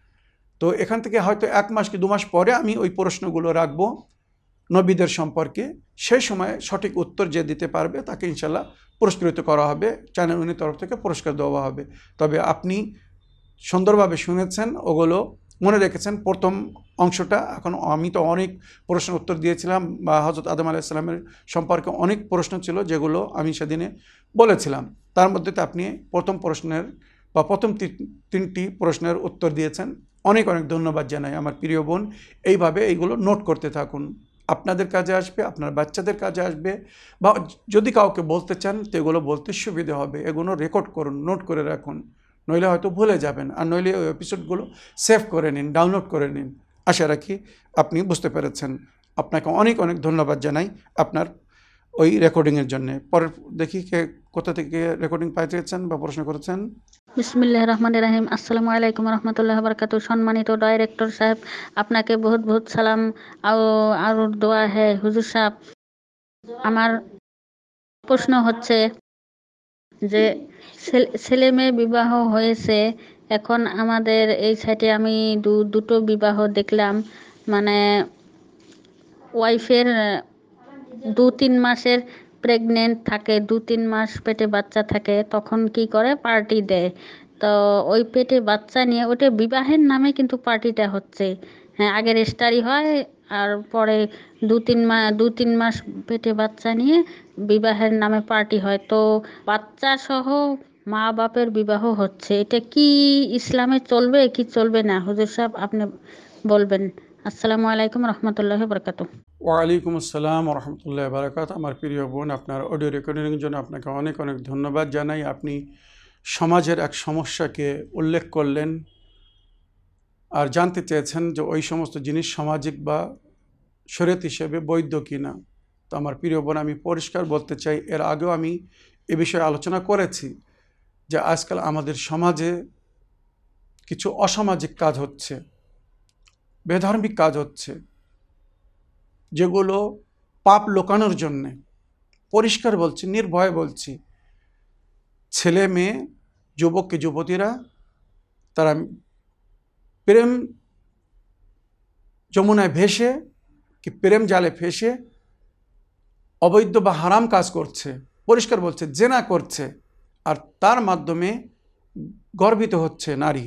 তো এখান থেকে হয়তো এক মাস কি দু মাস পরে আমি ওই প্রশ্নগুলো রাখব নবীদের সম্পর্কে। সেই সময় সঠিক উত্তর যে দিতে পারবে তাকে ইনশাল্লাহ পুরস্কৃত করা হবে, চ্যানেল উনি তরফ থেকে পুরস্কার দেওয়া হবে। তবে আপনি সুন্দরভাবে শুনেছেন, ওগুলো মনে রেখেছেন। প্রথম অংশটা এখন আমি তো অনেক প্রশ্ন উত্তর দিয়েছিলাম বা হজরত আদম আলাইসাল্লামের সম্পর্কে অনেক প্রশ্ন ছিল যেগুলো আমি সেদিনে বলেছিলাম। তার মধ্যে তো আপনি প্রথম প্রশ্নের বা প্রথম তিনটি প্রশ্নের উত্তর দিয়েছেন। অনেক অনেক ধন্যবাদ জানাই আমার প্রিয় বোন। এইভাবে এইগুলো নোট করতে থাকুন। আপনাদের কাজে আসবে, আপনার বাচ্চাদের কাজে আসবে বা যদি কাউকে বলতে চান, তো এগুলো বলতে সুবিধে হবে। এগুলো রেকর্ড করুন নোট করে রাখুন। নইলে হয়তো ভুলে যাবেন। আর নইলে ওই এপিসোডগুলো সেভ করে নিন ডাউনলোড করে নিন। আশা রাখি আপনি বুঝতে পেরেছেন। আপনাকে অনেক অনেক ধন্যবাদ জানাই। আপনার ওই রেকর্ডিংয়ের জন্যে। পরে দেখি কে কোথা থেকে রেকর্ডিং পাইতেছেন বা প্রশ্ন করেছেন। বিসমিল্লাহ রহমান রাহিম। আসসালামু আলাইকুম রহমতুল্লাহ বরকাত সম্মানিত ডাইরেক্টর সাহেব, আপনাকে বহুত বহুত সালাম আর দোয়া হ্যাঁ হুজুর সাহেব। আমার প্রশ্ন হচ্ছে যে, ছেলে- মেয়ে বিবাহ হয়েছে, এখন আমাদের এই সাইডে আমি দুটো বিবাহ দেখলাম। মানে ওয়াইফের দু তিন মাসের প্রেগনেন্ট থাকে দু তিন মাস পেটে বাচ্চা থাকে, তখন কি করে? পার্টি দেয়। তো ওই পেটে বাচ্চা নিয়ে, ওটা বিবাহের নামে কিন্তু পার্টিটা হচ্ছে। হ্যাঁ আগে রেজিস্টারি হয়, আর পরে দু তিন মা দু তিন মাস পেটে বাচ্চা নিয়ে বিবাহের নামে পার্টি হয়। তো বাচ্চা সহ মা বাপের বিবাহ হচ্ছে। এটা কি ইসলামে চলবে, কি চলবে না? হুজুর সাহেব, আপনি বলবেন। আসসালামু আলাইকুম রহমতুল্লাহ বরকাত। ওয়ালাইকুম আসসালাম রহমতুল্লাহ বারাকাত। আমার প্রিয় বোন, আপনার অডিও রেকর্ডিংয়ের জন্য আপনাকে অনেক অনেক ধন্যবাদ জানাই। আপনি সমাজের এক সমস্যাকে উল্লেখ করলেন আর জানতে চেয়েছেন যে ওই সমস্ত জিনিস সামাজিক বা শরীয়ত হিসেবে বৈধ কিনা। তো আমার প্রিয় বোন, আমি পরিষ্কার বলতে চাই, এর আগেও আমি এ বিষয়ে আলোচনা করেছি যে আজকাল আমাদের সমাজে কিছু অসামাজিক কাজ হচ্ছে। বেধার্মিক কাজ হচ্ছে, যেগুলো পাপ লোকানোর জন্যে। পরিষ্কার বলছি, নির্ভয়ে বলছি। ছেলে মেয়ে যুবককে যুবতীরা, তারা প্রেম যমুনায় ভেসে কি প্রেম জালে ফেসে অবৈধ বা হারাম কাজ করছে, পরিষ্কার বলছে, জেনা করছে, আর তার মাধ্যমে গর্বিত হচ্ছে নারী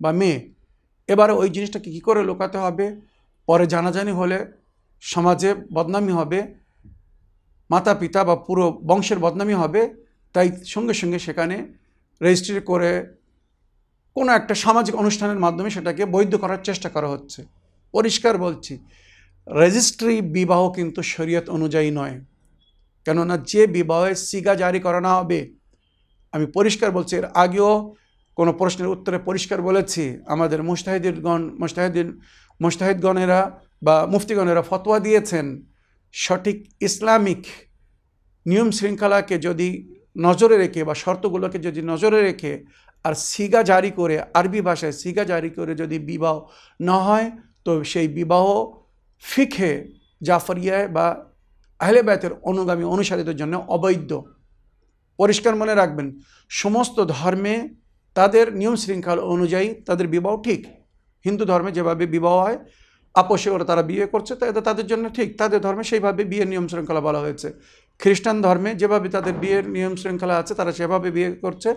বা মেয়ে। এবারে ওই জিনিসটাকে কী করে লুকাতে হবে? পরে জানাজানি হলে সমাজে বদনামি হবে মাতা পিতা বা পুরো বংশের বদনামি হবে, তাই সঙ্গে সঙ্গে সেখানে রেজিস্ট্রি করে কোনো একটা সামাজিক অনুষ্ঠানের মাধ্যমে সেটাকে বৈধ করার চেষ্টা করা হচ্ছে। পরিষ্কার বলছি, রেজিস্ট্রি বিবাহ কিন্তু শরীয়ত অনুযায়ী নয়। কেননা যে বিবাহে সিগা জারি করানো হবে, আমি পরিষ্কার বলছি, এর আগেও কোনো প্রশ্নের উত্তরে পরিষ্কার বলেছি, আমাদের মুস্তাহিদগণ মুস্তাহিদিন মুস্তাহিদগণেরা বা মুফতিগণেরা ফতোয়া দিয়েছেন, সঠিক ইসলামিক নিয়ম শৃঙ্খলাকে যদি নজরে রেখে বা শর্তগুলোকে যদি নজরে রেখে আর সিগা জারি করে, আরবি ভাষায় সিগা জারি করে যদি বিবাহ না হয়, তো সেই বিবাহ ফিখে জাফরিয়ায় বা আহলে ব্যাতের অনুগামী অনুসারীদের জন্য অবৈধ। পরিষ্কার মনে রাখবেন, সমস্ত ধর্মে তাদের নিয়ম শৃঙ্খলা অনুযায়ী তাদের বিবাহ ঠিক। হিন্দু ধর্মে যেভাবে বিবাহ হয় আপোষে ওরা তারা বিয়ে করছে এটা তাদের জন্য ঠিক। তাদের ধর্মে সেইভাবে বিয়ের নিয়ম শৃঙ্খলা বলা হয়েছে। খ্রিস্টান ধর্মে যেভাবে তাদের বিয়ের নিয়ম শৃঙ্খলা আছে, তারা সেভাবে বিয়ে করছে,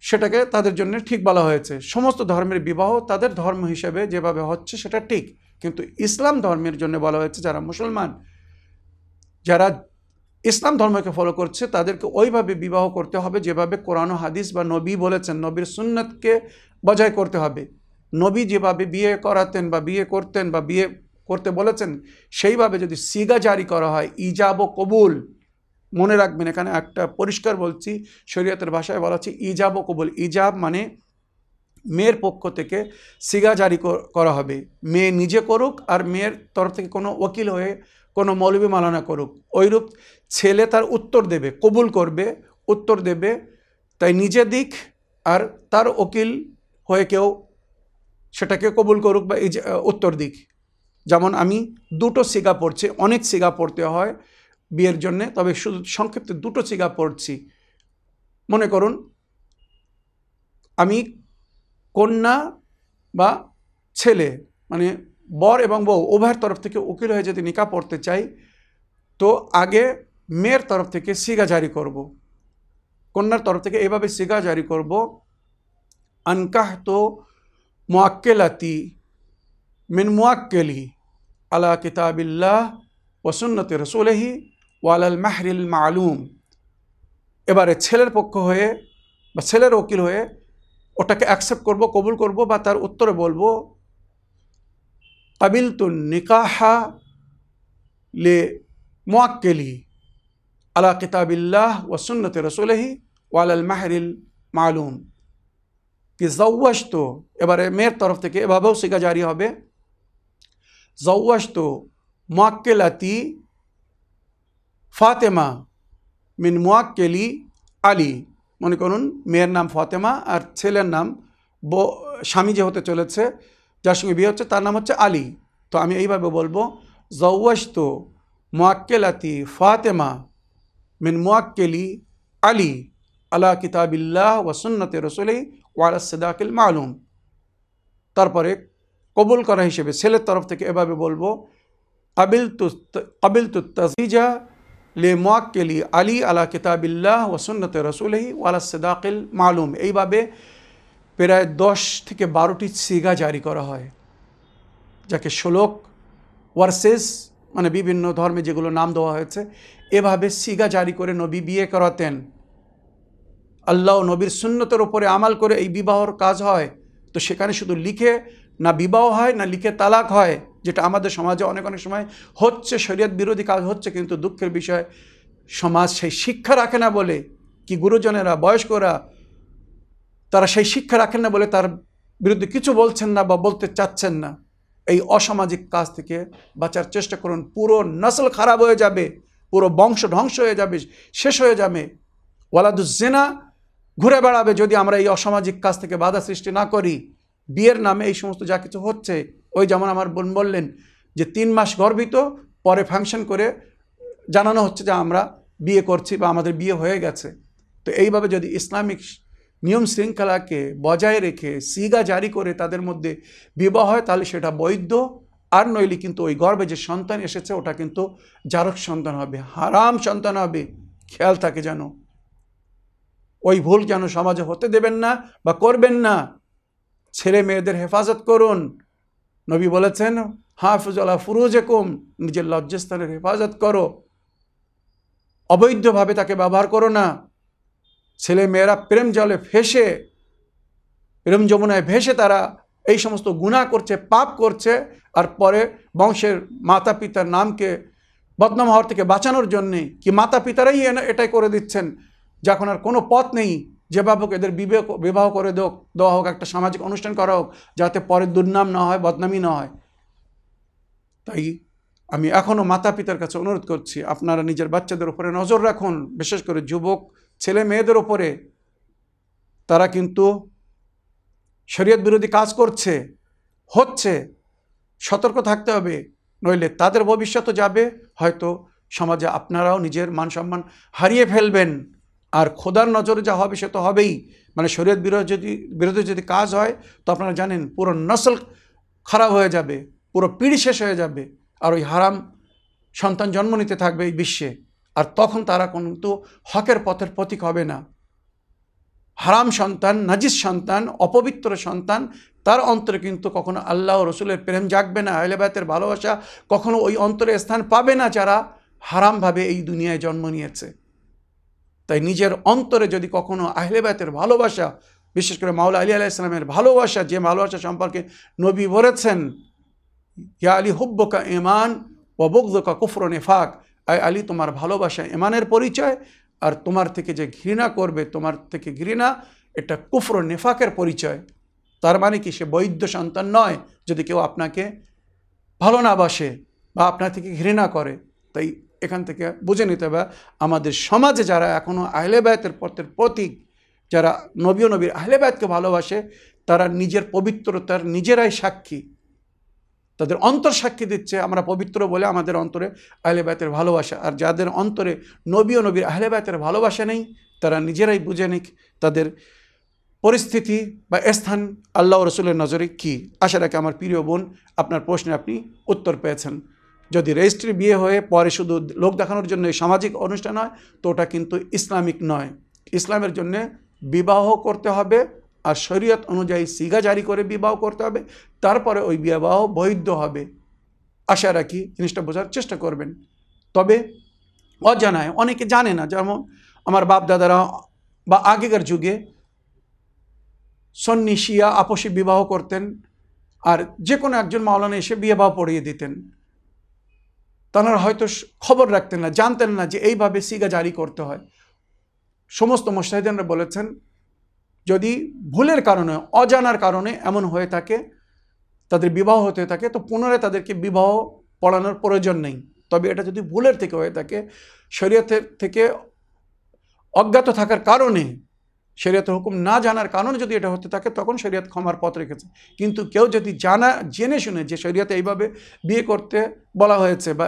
সেটাকে তাদের জন্য ঠিক বলা হয়েছে। সমস্ত ধর্মের বিবাহ তাদের ধর্ম হিসেবে যেভাবে হচ্ছে, সেটা ঠিক। কিন্তু ইসলাম ধর্মের জন্য বলা হয়েছে, যারা মুসলমান, যারা ইসলাম ধর্মকে ফলো করছে, তাদেরকে ওইভাবে বিবাহ করতে হবে যেভাবে কোরআন হাদিস বা নবী বলেছেন, নবীর সুন্নতকে বজায় করতে হবে। নবী যেভাবে বিয়ে করাতেন বা বিয়ে করতেন বা বিয়ে করতে বলেছেন, সেইভাবে যদি সিগা জারি করা হয়, ইজাব ও কবুল, মনে রাখবেন, এখানে একটা পরিষ্কার বলছি, শরীয়তের ভাষায় বলা হচ্ছে ইজাব ও কবুল। ইজাব মানে মেয়ের পক্ষ থেকে সিগা জারি করা হবে। মেয়ে নিজে করুক আর মেয়ের তরফ থেকে কোনো ওকিল হয়ে কোনো মৌলবী মালানা করুক ওইরূপ ছেলে তার উত্তর দেবে, কবুল করবে, উত্তর দেবে, তাই নিজে দিক আর তার উকিল হয়ে কেউ সেটাকে কবুল করুক বা উত্তর দিক। যেমন আমি দুটো সিগা পড়ছি, অনেক সিগা পড়তে হয় বিয়ের জন্যে, তবে শুধু সংক্ষিপ্ত দুটো সিগা পড়ছি। মনে করুন, আমি কন্যা বা ছেলে মানে বর এবং বউ, উভয়ের তরফ থেকে উকিল হয়ে যদি নিকা পড়তে চাই, তো আগে মেয়ের তরফ থেকে সিগা জারি করব। কন্যার তরফ থেকে এভাবে সিগা জারি করব আনকাহ তো মোয়াক্কেলাতি মিন মোয়াক্কেলি আলা কিতাবিল্লাহ ওসুন্নত রসুলহি ওয়ালাল মাহরিল মালুম এবারে ছেলের পক্ষ হয়ে বা ছেলের উকিল হয়ে ওটাকে অ্যাকসেপ্ট করব, কবুল করব বা তার উত্তরে বলব কাবিল তু নিকাহা লে মোয়াক্কেলি আলা কিতাবিল্লাহ ও সুন্নত রসুলহি ওয়ালাল মাহরিল মালুম কি জৌয়াস তো এবারে মেয়ের তরফ থেকে এভাবেও শিখা জারি হবে। জৌয়াস তো মোয়াক্কেলাতি ফাতেমা মিন মোয়াক্কেলি আলী মনে করুন, মেয়ের নাম ফাতেমা আর ছেলের নাম স্বামী যে হতে চলেছে যার সঙ্গে বিয়ে হচ্ছে, তার নাম হচ্ছে আলী। তো আমি এইভাবে বলব জৌয়াস্ত মোয়াক্কেলাতি ফাতেমা মিন মোয়াক্কেলি আলী আলা কিতাবিল্লাহ ওয়াসুন্নতে রসুলি ওয়ালা মালুম। তারপরে কবুল করা হিসেবে ছেলের তরফ থেকে এভাবে বলব কাবিল তু কাবিল তু লে মোয়াক্কেলি আলী আলা কিতাবিল্লাহ ওয়াসুন্নতে রসুলহি ওয়ালা সিদাকিল মালুম। এইভাবে প্রায় দশ থেকে বারোটি সিগা জারি করা হয়, যাকে শ্লোক, ওয়ার্সেস মানে বিভিন্ন ধর্মে যেগুলো নাম দেওয়া হয়েছে, এভাবে সিগা জারি করে নবী বিয়ে করাতেন। আল্লাহ নবীর সুন্নতের ওপরে আমাল করে এই বিবাহর কাজ হয়। তো সেখানে শুধু লিখে না বিবাহ হয়, না লিখে তালাক হয়, যেটা আমাদের সমাজে অনেক অনেক সময় হচ্ছে, শরীয়ত বিরোধী কাজ হচ্ছে, কিন্তু দুঃখের বিষয়, সমাজ সেই শিক্ষা রাখে না বলে। কি গুরুজনেরা, বয়স্করা তারা সেই শিক্ষা রাখেন না বলে তার বিরুদ্ধে কিছু বলছেন না বা বলতে চাচ্ছেন না। এই অসামাজিক কাজ থেকে বাঁচার চেষ্টা করুন। পুরো নসল খারাপ হয়ে যাবে, পুরো বংশ ধ্বংস হয়ে যাবে, শেষ হয়ে যাবে। ওয়ালাদুজ্জেনা ঘুরে বেড়াবে যদি আমরা এই অসামাজিক কাজ থেকে বাধা সৃষ্টি না করি। বিয়ের নামে এই সমস্ত যা কিছু হচ্ছে, ওই যেমন আমার বোন বললেন যে তিন মাস গর্বিত, পরে ফাংশন করে জানানো হচ্ছে যে আমরা বিয়ে করছি বা আমাদের বিয়ে হয়ে গেছে। তো এইভাবে যদি ইসলামিক নিয়ম শৃঙ্খলাকে বজায় রেখে সিগা জারি করে তাদের মধ্যে বিবাহ হয়, তাহলে সেটা বৈধ আর নইলে কিন্তু ওই গর্ভে যে সন্তান এসেছে, ওটা কিন্তু জারক সন্তান হবে, হারাম সন্তান হবে। খেয়াল থাকে যেন। ওই ভুল যেন সমাজে হতে দেবেন না বা করবেন না। ছেলে মেয়েদের হেফাজত করুন। নবী বলেছেন হাফিজুল্লাহ ফুরুজেকুম নিজের লজ্জাস্থানের হেফাজত করো। অবৈধভাবে তাকে ব্যবহার করো না। ছেলে মেয়েরা প্রেম জলে ভেসে, প্রেম যমুনায় ভেসে তারা এই সমস্ত গুণা করছে, পাপ করছে। আর পরে বংশের মাতা পিতার নামকে বদনাম হওয়ার থেকে বাঁচানোর জন্যে কি মাতা পিতারাই এটাই করে দিচ্ছেন? যখন আর কোনো পথ নেই যেভাবে হোক এদের বিবাহ বিবাহ করে দেওক দেওয়া হোক, একটা সামাজিক অনুষ্ঠান করা হোক, যাতে পরে দুর্নাম না হয় বদনামি না হয়। তাই আমি এখনও মাতা পিতার কাছে অনুরোধ করছি, আপনারা নিজের বাচ্চাদের উপরে নজর রাখুন, বিশেষ করে যুবক ছেলে মেয়েদের ওপরে তারা কিন্তু শরীয়ত বিরোধী কাজ করছে, হচ্ছে, সতর্ক থাকতে হবে, নইলে তাদের ভবিষ্যৎ যাবে, হয়তো সমাজে আপনারাও নিজের মান সম্মান হারিয়ে ফেলবেন। আর খোদার নজরে যা হবে সে তো হবেই। মানে শরীয়ত বিরোধী যদি বিরোধী যদি কাজ হয়, তো আপনারা জানেন পুরো নসল খারাপ হয়ে যাবে, পুরো পিড়ি শেষ হয়ে যাবে। আর ওই হারাম সন্তান জন্ম নিতে থাকবে এই বিশ্বে। তখন তারা কিন্তু হকের পথের প্রতীক হবে না। হারাম সন্তান, নাজিস সন্তান, অপবিত্র সন্তান, তার অন্তরে কিন্তু কখনো আল্লাহ রসুলের প্রেম জাগবে না আহলেবায়তের ভালোবাসা কখনো ওই অন্তরে স্থান পাবে না যারা হারামভাবে এই দুনিয়ায় জন্ম নিয়েছে। তাই নিজের অন্তরে যদি কখনো আহলেবায়তের ভালোবাসা, বিশেষ করে মাওলা আলী আলাইসলামের ভালোবাসা, যে ভালোবাসা সম্পর্কে নবী বলেছেন, ইয়া আলী হুব্বকা ইমান ও বুগদকা কুফর নেফাক আয় আলী তোমার ভালোবাসা, ইমানের পরিচয় আর তোমার থেকে যে ঘৃণা করবে, তোমার থেকে ঘৃণা, এটা কুফর নেফাকের পরিচয়। তার মানে কি? সে বৈধ সন্তান নয় যদি কেউ আপনাকে ভালো না বাসে বা আপনার থেকে ঘৃণা করে। তাই এখান থেকে বুঝে নিতে হবে, আমাদের সমাজে যারা এখনও আহলেবায়তের পথের প্রতীক, যারা নবী নবীর আহলেবায়তকে ভালোবাসে, তারা নিজের পবিত্রতার নিজেরাই সাক্ষী। তাদের অন্তর সাক্ষী দিচ্ছে আমরা পবিত্র বলে আমাদের অন্তরে আহলেবায়তের ভালোবাসা। আর যাদের অন্তরে নবী ও নবীর আহলেবায়তের ভালোবাসা নেই, তারা নিজেরাই বুঝে নিক তাদের পরিস্থিতি বা স্থান আল্লাহ রসুলের নজরে কি। আশা রাখি আমার প্রিয় বোন, আপনার প্রশ্নে আপনি উত্তর পেয়েছেন। যদি রেজিস্ট্রি বিয়ে হয়ে পরে শুধু লোক দেখানোর জন্য সামাজিক অনুষ্ঠান হয়, তো ওটা কিন্তু ইসলামিক নয়। ইসলামের জন্যে বিবাহ করতে হবে আর শরীয়ত অনুযায়ী সিগা জারি করে বিবাহ করতে হবে, তারপরে ওই বিবাহ বৈধ হবে। আশা রাখি জিনিসটা বোঝার চেষ্টা করবেন। তবে অজানায় অনেকে জানে না, যেমন আমার বাপ দাদারা বা আগেকার যুগে সন্নি শিয়া আপসে বিবাহ করতেন আর যে কোনো একজন মাওলানা এসে বিবাহ পড়িয়ে দিতেন। তারা হয়তো খবর রাখতেন না, জানতেন না যে এইভাবে সিগা জারি করতে হয়। সমস্ত মোশাহিদানরা বলেছেন যদি ভুলের কারণে, অজানার কারণে এমন হয়ে থাকে, তাদের বিবাহ হতে থাকে, তো পুনরায় তাদেরকে বিবাহ পড়ানোর প্রয়োজন নেই। তবে এটা যদি ভুলের থেকে হয়ে থাকে শরীয়তের থেকে অজ্ঞাত থাকার কারণে, শরীয়তের হুকুম না জানার কারণে যদি এটা হতে থাকে, তখন শরীয়ত ক্ষমার পথ রেখেছে। কিন্তু কেউ যদি জানা, জেনে শুনে যে শরীয়তে এইভাবে বিয়ে করতে বলা হয়েছে বা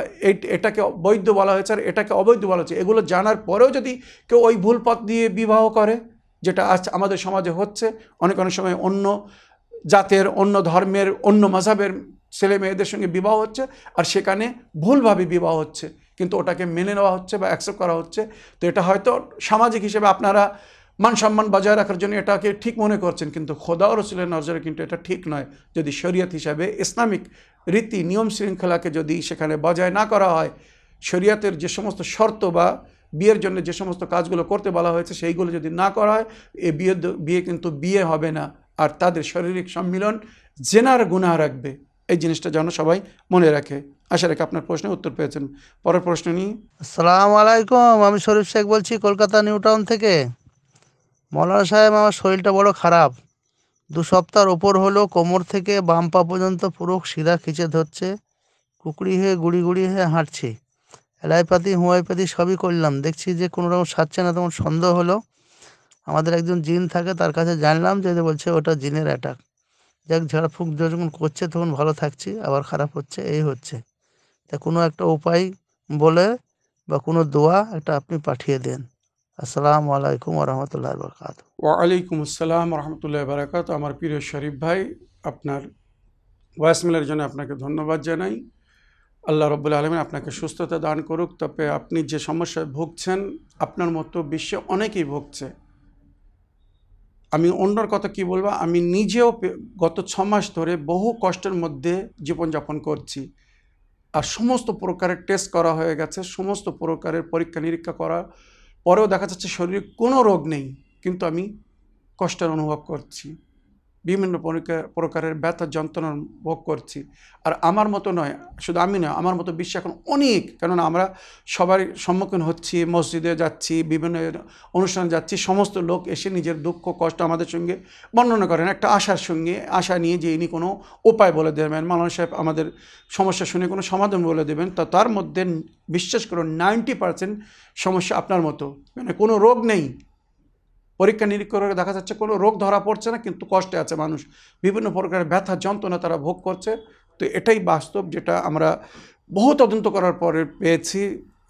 এটাকে বৈধ বলা হয়েছে আর এটাকে অবৈধ বলা হয়েছে, এগুলো জানার পরেও যদি কেউ ওই ভুল পথ দিয়ে বিবাহ করে যেটা আজ আমাদের সমাজে হচ্ছে, অনেক অনেক সময় অন্য জাতের, অন্য ধর্মের, অন্য মজাবের ছেলে মেয়েদের সঙ্গে বিবাহ হচ্ছে আর সেখানে ভুলভাবে বিবাহ হচ্ছে। কিন্তু ওটাকে মেনে নেওয়া হচ্ছে বা অ্যাকসেপ্ট করা হচ্ছে। তো এটা হয়তো সামাজিক হিসেবে আপনারা মান সম্মান বজায় রাখার জন্য এটাকে ঠিক মনে করছেন, কিন্তু খোদা রসুলের নজরে কিন্তু এটা ঠিক নয়। যদি শরীয়ত হিসাবে ইসলামিক রীতি নিয়ম শৃঙ্খলাকে যদি সেখানে বজায় না করা হয়, শরীয়তের যে সমস্ত শর্ত বা বিয়ের জন্য যে সমস্ত কাজগুলো করতে বলা হয়েছে, সেইগুলো যদি না করা হয়, এ বিয়ে বিয়ে কিন্তু বিয়ে হবে না। আর তাদের শারীরিক সম্মিলন জেনার গুনাহ রাখবে। এই জিনিসটা যেন সবাই মনে রাখে। আশা রেখে আপনার প্রশ্নের উত্তর পেয়েছেন। পরের প্রশ্ন নিয়ে আসসালামু আলাইকুম, আমি শরীফ শেখ বলছি কলকাতা নিউ টাউন থেকে। মৌলানা সাহেব, আমার শরীরটা বড় খারাপ। দু সপ্তাহর ওপর হলো, কোমর থেকে বাম পা পর্যন্ত পুরো শিরা খিচে ধরছে। কুকড়ি হয়ে, গুড়ি গুড়ি হয়ে হাঁটছি। অ্যালোপ্যাথি হোমিওপ্যাথি সবই করলাম। দেখছি যে কোনো রকম সারছে না তখন সন্দেহ হলো। আমাদের একজন জিন থাকে, তার কাছে জানলাম যে বলছে ওটা জিনের অ্যাটাক যাক ঝাড়ফুঁক যখন করছে, তখন ভালো থাকছি, আবার খারাপ হচ্ছে, এই হচ্ছে। তা কোনো একটা উপায় বলে বা কোনো দোয়া একটা আপনি পাঠিয়ে দেন। আসসালামু আলাইকুম রহমতুল্লাহ বরকাত ওয়ালাইকুম আসসালাম রহমতুল্লাহ বারাকাত আমার প্রিয় শরীফ ভাই, আপনার ভয়েসমেলের জন্য আপনাকে ধন্যবাদ জানাই। আল্লাহ রব্বুল আলমিন আপনাকে সুস্থতা দান করুক। তবে আপনি যে সমস্যায় ভুগছেন, আপনার মতো বিশ্বে অনেকেই ভুগছে। আমি অন্যর কথা কি বলব? আমি নিজেও গত ছ মাস ধরে বহু কষ্টের মধ্যে জীবনযাপন করছি। আর সমস্ত প্রকারের টেস্ট করা হয়ে গেছে, সমস্ত প্রকারের পরীক্ষা নিরীক্ষা করা। পরেও দেখা যাচ্ছে শরীরে কোনো রোগ নেই, কিন্তু আমি কষ্টের অনুভব করছি। বিভিন্ন পরিকা- প্রকারের ব্যথা যন্ত্রণা ভোগ করছি। আর আমার মতো নয়, শুধু আমি নয়, আমার মতো বিশ্ব এখন অনেক, কেননা আমরা সবার সম্মুখীন হচ্ছি, মসজিদে যাচ্ছি, বিভিন্ন অনুষ্ঠানে যাচ্ছি, সমস্ত লোক এসে নিজের দুঃখ, কষ্ট আমাদের সঙ্গে বর্ণনা করেন। একটা আশার সঙ্গে, আশা নিয়ে যে ইনি কোনো উপায় বলে দেবেন মালানা সাহেব আমাদের সমস্যা শুনে কোনো সমাধান বলে দেবেন, তা তার মধ্যে বিশ্বাস করুন নাইনটি পার্সেন্ট সমস্যা আপনার মতো। মানে কোনো রোগ নেই। পরীক্ষা নিরীক্ষা করে দেখা যাচ্ছে কোনো রোগ ধরা পড়ছে না, কিন্তু কষ্টে আছে মানুষ। বিভিন্ন প্রকারের ব্যথা, যন্ত্রণা তারা ভোগ করছে। তো এটাই বাস্তব যেটা আমরা বহু তদন্ত করার পরে পেয়েছি।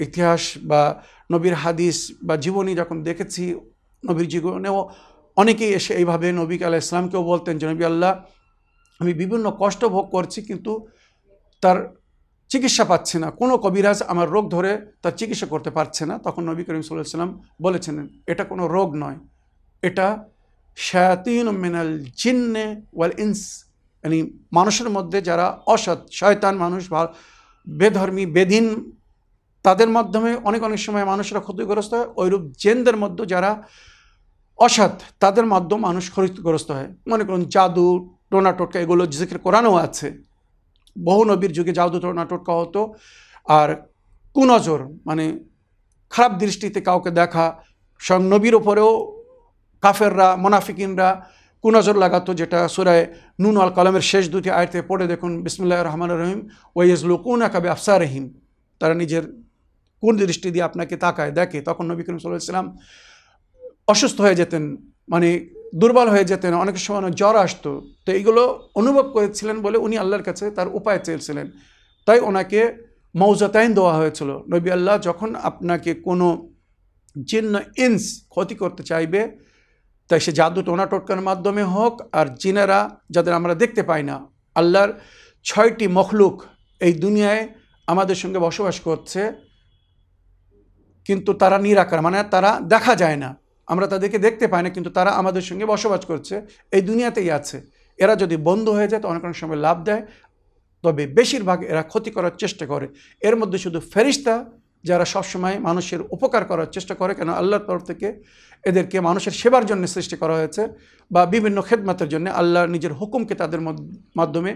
ইতিহাস বা নবীর হাদিস বা জীবনী যখন দেখেছি, নবীর জীবনেও অনেকেই এসে এইভাবে নবী আলাহ ইসলামকেও বলতেন যে, নবী আল্লাহ, আমি বিভিন্ন কষ্ট ভোগ করছি, কিন্তু তার চিকিৎসা পাচ্ছে না। কোনো কবিরাজ আমার রোগ ধরে তার চিকিৎসা করতে পারছে না। তখন নবী করিম সাল্লাহ সাল্লাম বলেছেন, এটা কোনো রোগ নয়। এটা শায়াতিন মিনাল জিন্নে ওয়াল ইনস। মানে মানুষের মধ্যে যারা অসৎ, শয়তান মানুষ বা বেধর্মী, বেদিন, তাদের মাধ্যমে অনেক অনেক সময় মানুষরা ক্ষতিগ্রস্ত হয়। ওইরূপ জেনদের মধ্যে যারা অসৎ, তাদের মাধ্যমে মানুষ ক্ষতিগ্রস্ত হয়। মনে করুন, জাদু, টোনা টোটকা, এগুলো জিকির কোরআনও আছে। বহু নবীর যুগে জাদু, টোনা টোটকা হতো। আর কুনজর মানে খারাপ দৃষ্টিতে কাউকে দেখা, স্বয়ং নবীর ওপরেও কাফেররা, মোনাফিকিনরা, কুনজর লাগাতো যেটা সুরায় নুন আল কলমের শেষ দুটি আয়তে পড়ে দেখুন বিসমুল্লাহ রহমান রহিম ওয়াইজ লুকুন আকাবে আফসা রহিম তারা নিজের কোন দৃষ্টি দিয়ে আপনাকে তাকায়, দেখে, তখন নবী করিম ইসলাম অসুস্থ হয়ে যেতেন মানে দুর্বল হয়ে যেতেন, অনেক সময় জ্বর আসতো। তো এইগুলো অনুভব করেছিলেন বলে উনি আল্লাহর কাছে তার উপায় চেয়েছিলেন। তাই ওনাকে মৌজাতাইন দেওয়া হয়েছিল। নবী আল্লাহ যখন আপনাকে কোনো জিন্ন ইন্স ক্ষতি করতে চাইবে তাই সে জাদু টোনা টোটকার মাধ্যমে হোক আর জিনেরা যাদের আমরা দেখতে পাই না, আল্লাহর ছয়টি মখলুক এই দুনিয়ায় আমাদের সঙ্গে বসবাস করছে, কিন্তু তারা নিরাকার মানে তারা দেখা যায় না। আমরা তাদেরকে দেখতে পাই না, কিন্তু তারা আমাদের সঙ্গে বসবাস করছে, এই দুনিয়াতেই আছে। এরা যদি বন্ধ হয়ে যায় তো অনেক অনেক সময় লাভ দেয়, তবে বেশিরভাগ এরা ক্ষতি করার চেষ্টা করে। এর মধ্যে শুধু ফেরিস্তা যারা সবসময় মানুষের উপকার করার চেষ্টা করে, কেন আল্লাহর তরফ থেকে এদেরকে মানুষের সেবার জন্য সৃষ্টি করা হয়েছে বা বিভিন্ন খেদমাতের জন্য আল্লাহ নিজের হুকুমকে তাদের মাধ্যমে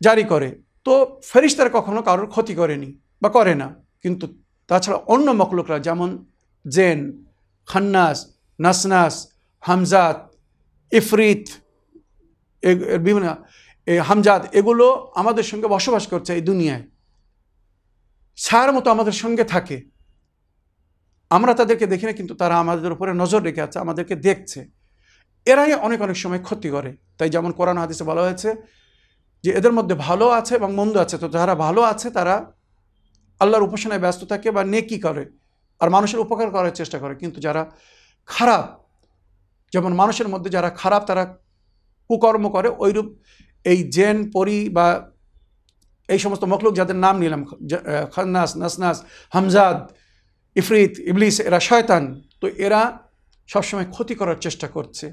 জারি করে। তো ফেরিস্তারা কখনো কারোর ক্ষতি করেনি বা করে না। কিন্তু তাছাড়া অন্য মকলুকরা যেমন জেন, খান্নাস, নাসনাস হামজাত ইফরিত বিভিন্ন এই হামজাদ, এগুলো আমাদের সঙ্গে বসবাস করছে এই দুনিয়ায়। ছায়ার মতো আমাদের সঙ্গে থাকে। আমরা তাদেরকে দেখি না, কিন্তু তারা আমাদের উপরে নজর রেখে আছে, আমাদেরকে দেখছে। এরাই অনেক অনেক সময় ক্ষতি করে। তাই যেমন কোরআন হাদিসে বলা হয়েছে যে, এদের মধ্যে ভালো আছে এবং মন্দ আছে। তো যারা ভালো আছে, তারা আল্লাহর উপাসনায় ব্যস্ত থাকে বা নেকি করে আর মানুষের উপকার করার চেষ্টা করে। কিন্তু যারা খারাপ, যেমন মানুষের মধ্যে যারা খারাপ, তারা কুকর্ম করে। ওইরূপ এই জেন, পরি বা এই সমস্ত মখলুক যাদের নাম নিলাম খান্নাস, নাসনাস, হামজাদ, ইফরিত, ইবলিস, এরা শয়তান। তো এরা সবসময় ক্ষতি করার চেষ্টা করছে।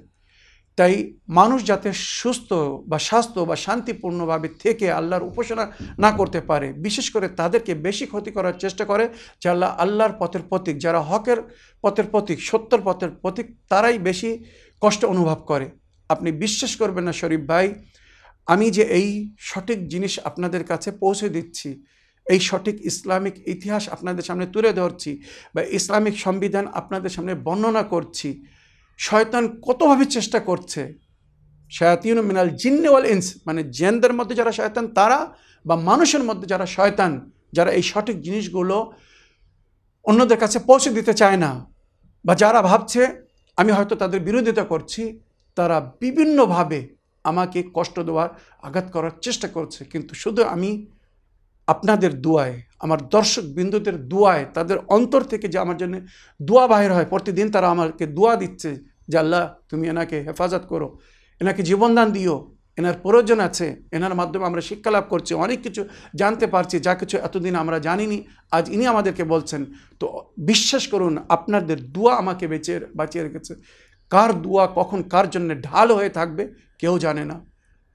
তাই মানুষ যাতে সুস্থ বা স্বাস্থ্য বা শান্তিপূর্ণভাবে থেকে আল্লাহর উপাসনা না করতে পারে, বিশেষ করে তাদেরকে বেশি ক্ষতি করার চেষ্টা করে, যে আল্লাহ আল্লাহর পথের প্রতীক, যারা হকের পথের প্রতীক, সত্যর পথের প্রতীক, তারাই বেশি কষ্ট অনুভব করে। আপনি বিশ্বাস করবেন না শরীফ ভাই আমি যে এই সঠিক জিনিস আপনাদের কাছে পৌঁছে দিচ্ছি, এই সঠিক ইসলামিক ইতিহাস আপনাদের সামনে তুলে ধরছি বা ইসলামিক সংবিধান আপনাদের সামনে বর্ণনা করছি, শয়তান কতভাবে চেষ্টা করছে? শায়াতিন মিনাল জিন্নেওয়াল ইনস মানে জেনদের মধ্যে যারা শয়তান, তারা বা মানুষের মধ্যে যারা শয়তান, যারা এই সঠিক জিনিসগুলো অন্যদের কাছে পৌঁছে দিতে চায় না বা যারা ভাবছে, আমি হয়তো তাদের বিরোধিতা করছি, তারা বিভিন্নভাবে আমাকে কষ্ট দেওয়ার, আঘাত করার চেষ্টা করছে। কিন্তু শুধু আমি, আপনাদের দুয়ায়, আমার দর্শক বিন্দুদের দুয়ায়, তাদের অন্তর থেকে যে আমার জন্য দোয়া বাহির হয়, প্রতিদিন তারা আমাকে দোয়া দিচ্ছে যে, আল্লাহ, তুমি এনাকে হেফাজত করো, এনাকে জীবনদান দিও, এনার প্রয়োজন আছে, এনার মাধ্যমে আমরা শিক্ষা লাভ করছি, অনেক কিছু জানতে পারছি, যা কিছু এতদিন আমরা জানিনি, আজ ইনি আমাদেরকে বলছেন। তো বিশ্বাস করুন, আপনাদের দোয়া আমাকে বেঁচে বাঁচিয়ে রেখেছে। কার দোয়া কখন কার জন্য ঢাল হয়ে থাকবে কেউ জানে না।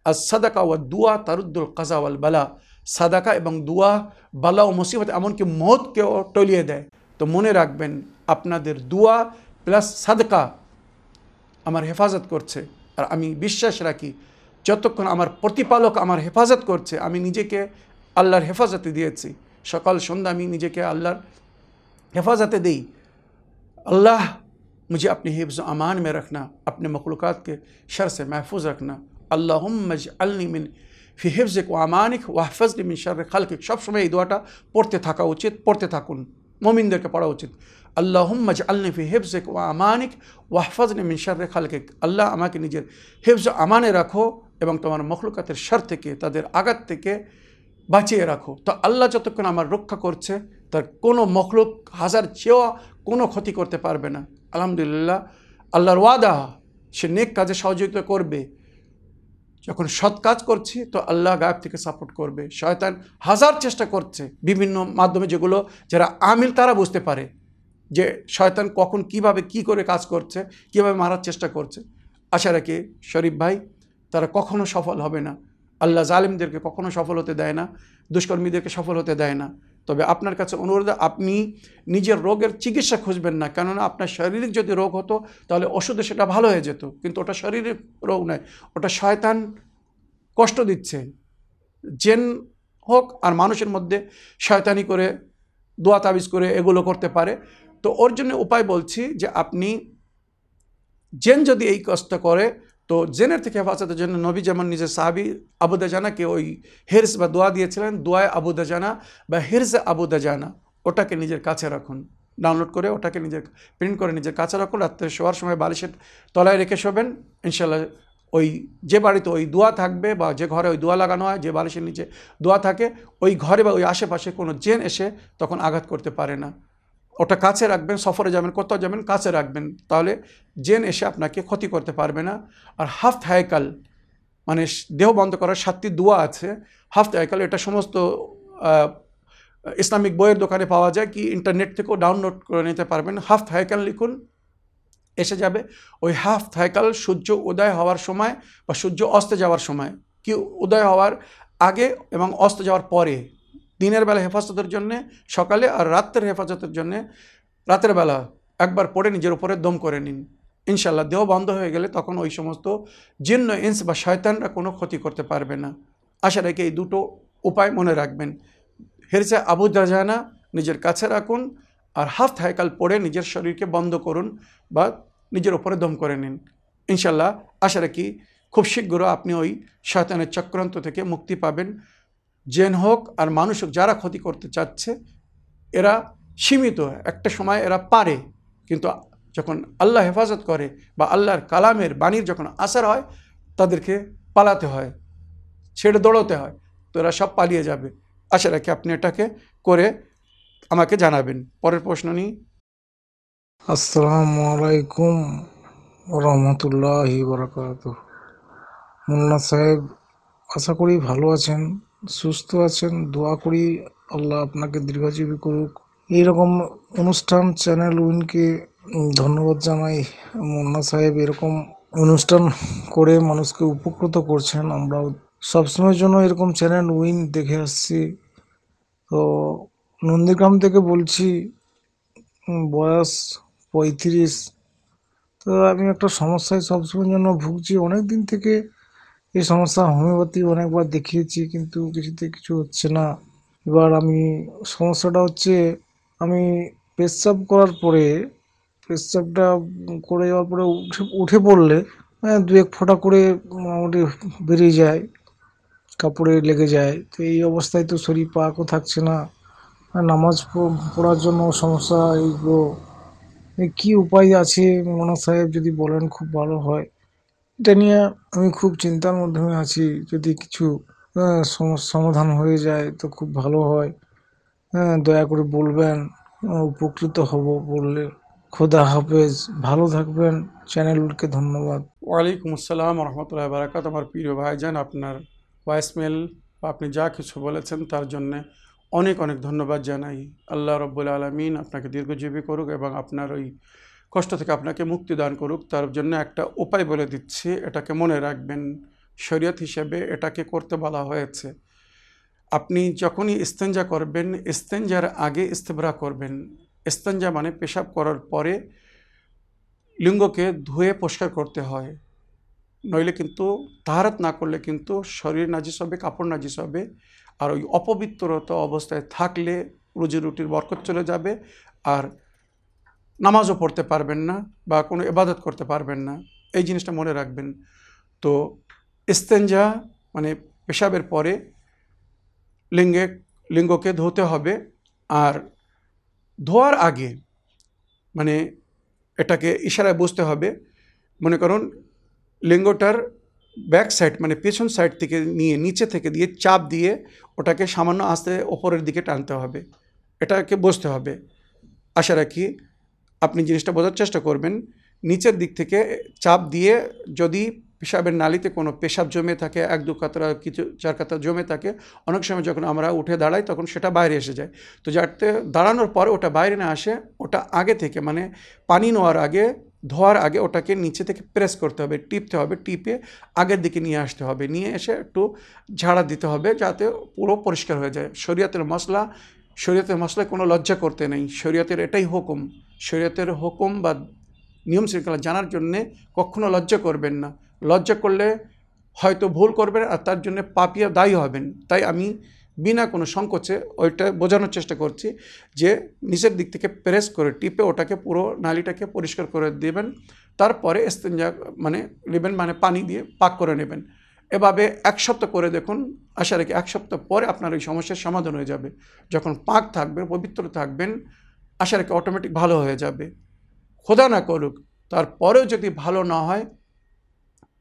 আর সাদাকা ওয়া দুয়া তারুদ্দুল কাজা ওয়াল বালা। সাদাকা এবং দুয়া, বালা ও মুসিবত এমনকি মহৎকেও টলিয়ে দেয়। তো মনে রাখবেন, আপনাদের দুয়া প্লাস সাদকা আমার হেফাজত করছে। আর আমি বিশ্বাস রাখি, যতক্ষণ আমার প্রতিপালক আমার হেফাজত করছে, আমি নিজেকে আল্লাহর হেফাজতে দিয়েছি। সকাল সন্ধ্যা আমি নিজেকে আল্লাহর হেফাজতে দিই। আল্লাহ मुझे अपने हिफ्ज़ अमान में रखना अपने मखलूक़ात के शर से महफूज रखना আল্লাহম্মজ আলনি মিন ফি হিফজিক ও আমানিক ওয়াহফজনি মিন শার খালকিক সবসময় এই দোয়াটা পড়তে থাকা উচিত পড়তে থাকুন মমিনদেরকে পড়া উচিত আল্লাহম্মজ আলনি ফি হিফজিক ও আমানিক ওয়াহফজনি মিন শার খালকিক আল্লাহ আমাকে নিজের হিফজ আমানে রাখো এবং তোমার মখলুকাতের শার থেকে তাদের আঘাত থেকে বাঁচিয়ে রাখো তো আল্লাহ যতক্ষণ আমার রক্ষা করছে তার কোনো মখলুক হাজার চেয়েও কোনো ক্ষতি করতে পারবে না আলহামদুলিল্লাহ, আল্লাহর ওয়াদা, সে নেক কাজে সহযোগিতা করবে। যখন সৎ কাজ করছি, তো আল্লাহ গায়েব থেকে সাপোর্ট করবে। শয়তান হাজার চেষ্টা করছে বিভিন্ন মাধ্যমে যেগুলো যারা আমিল, তারা বুঝতে পারে যে শয়তান কখন কীভাবে কি করে কাজ করছে, কীভাবে মারার চেষ্টা করছে। আশা রাখি শরীফ ভাই, তারা কখনো সফল হবে না। আল্লাহ জালিমদেরকে কখনো সফল হতে দেয় না, দুষ্কর্মীদেরকে সফল হতে দেয় না। তবে আপনার কাছে অনুরোধ, আপনি নিজের রোগের চিকিৎসা খুঁজবেন না। কেননা আপনার শারীরিক যদি রোগ হতো, তাহলে ওষুধে সেটা ভালো হয়ে যেত। কিন্তু ওটা শারীরিক রোগ নয়, ওটা শয়তান কষ্ট দিচ্ছে। জেন হোক আর মানুষের মধ্যে শয়তানি করে, দোয়া তাবিজ করে এগুলো করতে পারে। তো ওর জন্য উপায় বলছি যে, আপনি জেন যদি এই কষ্ট করে তো জেনের থেকে হেফাজতের জন্য নবী যেমন নিজের সাহাবি আবু দাজানাকে ওই হেরস বা দোয়া দিয়েছিলেন, দোয়ায় আবু দাজানা বা হেরস আবু দাজানা, ওটাকে নিজের কাছে রাখুন। ডাউনলোড করে ওটাকে নিজের, প্রিন্ট করে নিজের কাছে রাখুন। রাত্রে শোয়ার সময় বালিশের তলায় রেখে শোবেন। ইনশাল্লাহ ওই যে বাড়িতে ওই দোয়া থাকবে বা যে ঘরে ওই দোয়া লাগানো হয়, যে বালিশের নিচে দোয়া থাকে, ওই ঘরে বা ওই আশেপাশে কোনো জেন এসে তখন আঘাত করতে পারে না। ওটা কাছে রাখবেন, সফরে যাবেন, কোথাও যাবেন, কাছে রাখবেন। তাহলে জেন এসে আপনাকে ক্ষতি করতে পারবে না। আর হাফ হায়কাল মানে দেহ বন্ধ করার সাতটি দোয়া আছে। হাফ হায়কাল এটা সমস্ত ইসলামিক বইয়ের দোকানে পাওয়া যায় কি ইন্টারনেট থেকেও ডাউনলোড করে নিতে পারবেন। হাফ হায়কাল লিখুন, এসে যাবে। ওই হাফ হায়কাল সূর্য উদয় হওয়ার সময় বা সূর্য অস্তে যাওয়ার সময়, কি উদয় হওয়ার আগে এবং অস্ত যাওয়ার পরে দিনের বেলা হেফাজতের জন্যে, সকালে আর রাত্রের হেফাজতের জন্যে, রাতের বেলা একবার পড়ে নিজের উপরে দম করে নিন। ইনশাল্লাহ দেহ বন্ধ হয়ে গেলে তখন ওই সমস্ত জিন্ন ইন্স বা শয়তানরা কোনো ক্ষতি করতে পারবে না। আশা রেখে এই দুটো উপায় মনে রাখবেন। হেরসে আবু দাজানা নিজের কাছে রাখুন আর হাফ হাইকাল পড়ে নিজের শরীরকে বন্ধ করুন বা নিজের উপরে দম করে নিন। ইনশাল্লাহ আশা রাখি খুব শীঘ্র আপনি ওই শয়তানের চক্রান্ত থেকে মুক্তি পাবেন। জেন হোক আর মানুষ হোক, যারা ক্ষতি করতে চাচ্ছে, এরা সীমিত। একটা সময় এরা পারে, কিন্তু যখন আল্লাহ হেফাজত করে বা আল্লাহর কালামের বাণীর যখন আসার হয়, তাদেরকে পালাতে হয়, ছেড়ে দৌড়তে হয়, তো এরা সব পালিয়ে যাবে। আশা রাখি আপনি এটাকে করে আমাকে জানাবেন। পরের প্রশ্ন নিই। আসসালামু আলাইকুম রহমতুল্লাহি বরকাত মুন্না সাহেব, আশা করি ভালো আছেন। সুস্থ আছেন, দোয়া করি আল্লাহ আপনাকে দীর্ঘজীবী করুক। এইরকম অনুষ্ঠান চ্যানেল উইনকে ধন্যবাদ জানাই। মুন্না সাহেব এরকম অনুষ্ঠান করে মানুষকে উপকৃত করছেন। আমরাও সবসময়ের জন্য এরকম চ্যানেল উইন দেখে আসছি। তো নন্দীগ্রাম থেকে বলছি বয়স পঁয়ত্রিশ। তো আমি একটা সমস্যায় সবসময়ের জন্য ভুগছি। অনেক দিন থেকে এই সমস্যা হোমিওপ্যাথি অনেকবার দেখিয়েছি কিন্তু কিছুতে কিছু হচ্ছে না। এবার আমি সমস্যাটা হচ্ছে আমি পেচ্ছাপ করার পরে পেচ্ছাপটা করে যাওয়ার পরে উঠে উঠে পড়লে হ্যাঁ, দু এক ফোঁটা করে মোটামুটি বেরিয়ে যায় কাপড়ে লেগে যায়। তো এই অবস্থায় তো শরীর পাকও থাকছে না। নামাজ পড়ার জন্য সমস্যা এইগুলো। কী উপায় আছে? মোনা সাহেব যদি বলেন খুব ভালো হয়। এটা নিয়ে আমি খুব চিন্তার মাধ্যমে আছি। যদি কিছু সমাধান হয়ে যায় তো খুব ভালো হয়। হ্যাঁ দয়া করে বলবেন উপকৃত হব বললে। খোদা হাফেজ, ভালো থাকবেন। চ্যানেলকে ধন্যবাদ। ওয়ালাইকুম আসসালাম রহমতুল্লাহ বারাকাত আমার প্রিয় ভাইজান, আপনার ভয়েসমেল বা আপনি যা কিছু বলেছেন তার জন্যে অনেক অনেক ধন্যবাদ জানাই। আল্লাহ রব্বুল আলমিন আপনাকে দীর্ঘজীবী করুক এবং আপনার ওই কষ্ট থেকে আপনাকে মুক্তি দান করুক, তার জন্য একটা উপায় বলে দিচ্ছি, এটাকে মনে রাখবেন। শরীয়ত হিসেবে এটাকে করতে বলা হয়েছে। আপনি যখনই ইস্তেঞ্জা করবেন, ইস্তেঞ্জার আগে ইস্তেবরা করবেন। ইস্তেঞ্জা মানে পেশাব করার পরে লিঙ্গকে ধুয়ে পরিষ্কার করতে হয়। নইলে কিন্তু তাহারাত না করলে কিন্তু শরীর নাজিস হবে, কাপড় নাজিস হবে। আর ওই অপবিত্রতা অবস্থায় থাকলে রুজি রুটির বরকত চলে যাবে। আর নামাজও পড়তে পারবেন না বা কোনো ইবাদত করতে পারবেন না, এই জিনিসটা মনে রাখবেন। তো ইস্তেঞ্জা মানে পেশাবের পরে লিঙ্গে, লিঙ্গকে ধুতে হবে আর ধোয়ার আগে মানে এটাকে ইশারায় বুঝতে হবে। মনে করুন লিঙ্গটার ব্যাক সাইড মানে পেছন সাইড থেকে নিয়ে নিচে থেকে দিয়ে চাপ দিয়ে ওটাকে সামান্য আস্তে ওপরের দিকে টানতে হবে। এটাকে বুঝতে হবে। আশা রাখি আপনি জিনিসটা বোঝার চেষ্টা করবেন, নিচের দিক থেকে চাপ দিয়ে যদি পেশাবের নালিতে কোনো পেশাব জমে থাকে, এক দু কাতরা কিছু, চার কাতরা জমে থাকে, অনেক সময় যখন আমরা উঠে দাঁড়াই তখন সেটা বাইরে এসে যায়। তো যাতে দাঁড়ানোর পরে ওটা বাইরে না আসে, ওটা আগে থেকে মানে পানি নেওয়ার আগে, ধোয়ার আগে ওটাকে নিচে থেকে প্রেস করতে হবে, টিপতে হবে, টিপে আগের দিকে নিয়ে আসতে হবে। নিয়ে এসে একটু ঝাড়া দিতে হবে যাতে পুরো পরিষ্কার হয়ে যায়। শরীয়তের মশলা শরীয়তের মশলায় কোনো লজ্জা করতে নেই। শরীয়তের এটাই হুকুম। শরীয়তের হুকুম বা নিয়ম শৃঙ্খলা জানার জন্যে কখনো লজ্জা করবেন না। লজ্জা করলে হয়তো ভুল করবেন আর তার জন্য পাপিয়া দায়ী হবেন। তাই আমি বিনা কোনো সংকোচে ওইটা বোঝানোর চেষ্টা করছি যে নিচের দিক থেকে প্রেস করে টিপে ওটাকে পুরো নালিটাকে পরিষ্কার করে দেবেন। তারপরে এস্তেঞ্জা মানে নেবেন মানে পানি দিয়ে পাক করে নেবেন। এভাবে এক সপ্তাহ করে দেখুন, আশা রেখে এক সপ্তাহ পরে আপনার এই সমস্যার সমাধান হয়ে যাবে। যখন পাক থাকবে পবিত্র থাকবেন, আশা রেখে অটোমেটিক ভালো হয়ে যাবে। খোদা না করুক, তারপরেও যদি ভালো না হয়,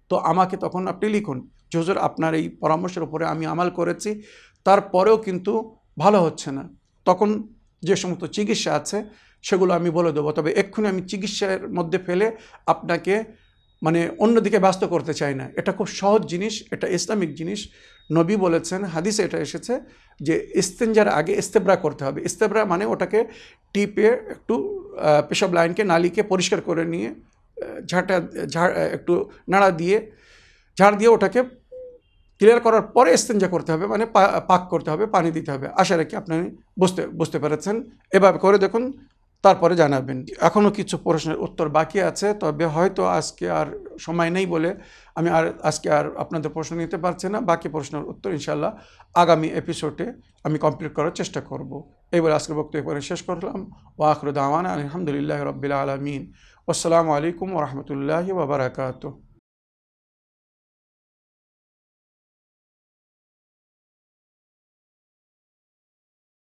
তো আমাকে তখন আপনি লিখুন যে আপনার এই পরামর্শের উপরে আমি আমাল করেছি, তারপরেও কিন্তু ভালো হচ্ছে না। তখন যে সমস্ত চিকিৎসা আছে, সেগুলো আমি বলে দেবো। তবে এক্ষুনি আমি চিকিৎসার মধ্যে ফেলে আপনাকে মানে অন্যদিকে ব্যস্ত করতে চায় না। এটা খুব সহজ জিনিস, এটা ইসলামিক জিনিস। নবী বলেছেন, হাদিসে এটা এসেছে যে ইস্তেঞ্জার আগে ইস্তেবরা করতে হবে। ইস্তেবরা মানে ওটাকে টিপে একটু পেশাব লাইনকে নালিকে পরিষ্কার করে নিয়ে ঝাঁটা ঝাড় একটু নাড়া দিয়ে ঝাড় দিয়ে ওটাকে ক্লিয়ার করার পরে ইস্তেঞ্জা করতে হবে। মানে পাক করতে হবে, পানি দিতে হবে। আশা রাখি আপনি বুঝতে বুঝতে পেরেছেন। এভাবে করে দেখুন তারপরে জানাবেন। এখনও কিছু প্রশ্নের উত্তর বাকি আছে, তবে হয়তো আজকে আর সময় নেই বলে আমি আর আজকে আর আপনাদের প্রশ্ন নিতে পারছি না। বাকি প্রশ্নের উত্তর ইনশাল্লাহ আগামী এপিসোডে আমি কমপ্লিট করার চেষ্টা করব। এইবার আজকের বক্তব্য পরে শেষ করলাম। ও আখরুদ আমান আলহামদুলিল্লাহ রবিল আলমিন। আসসালামু আলাইকুম ওরহমতুল্লাহি ওবরাকাতুহ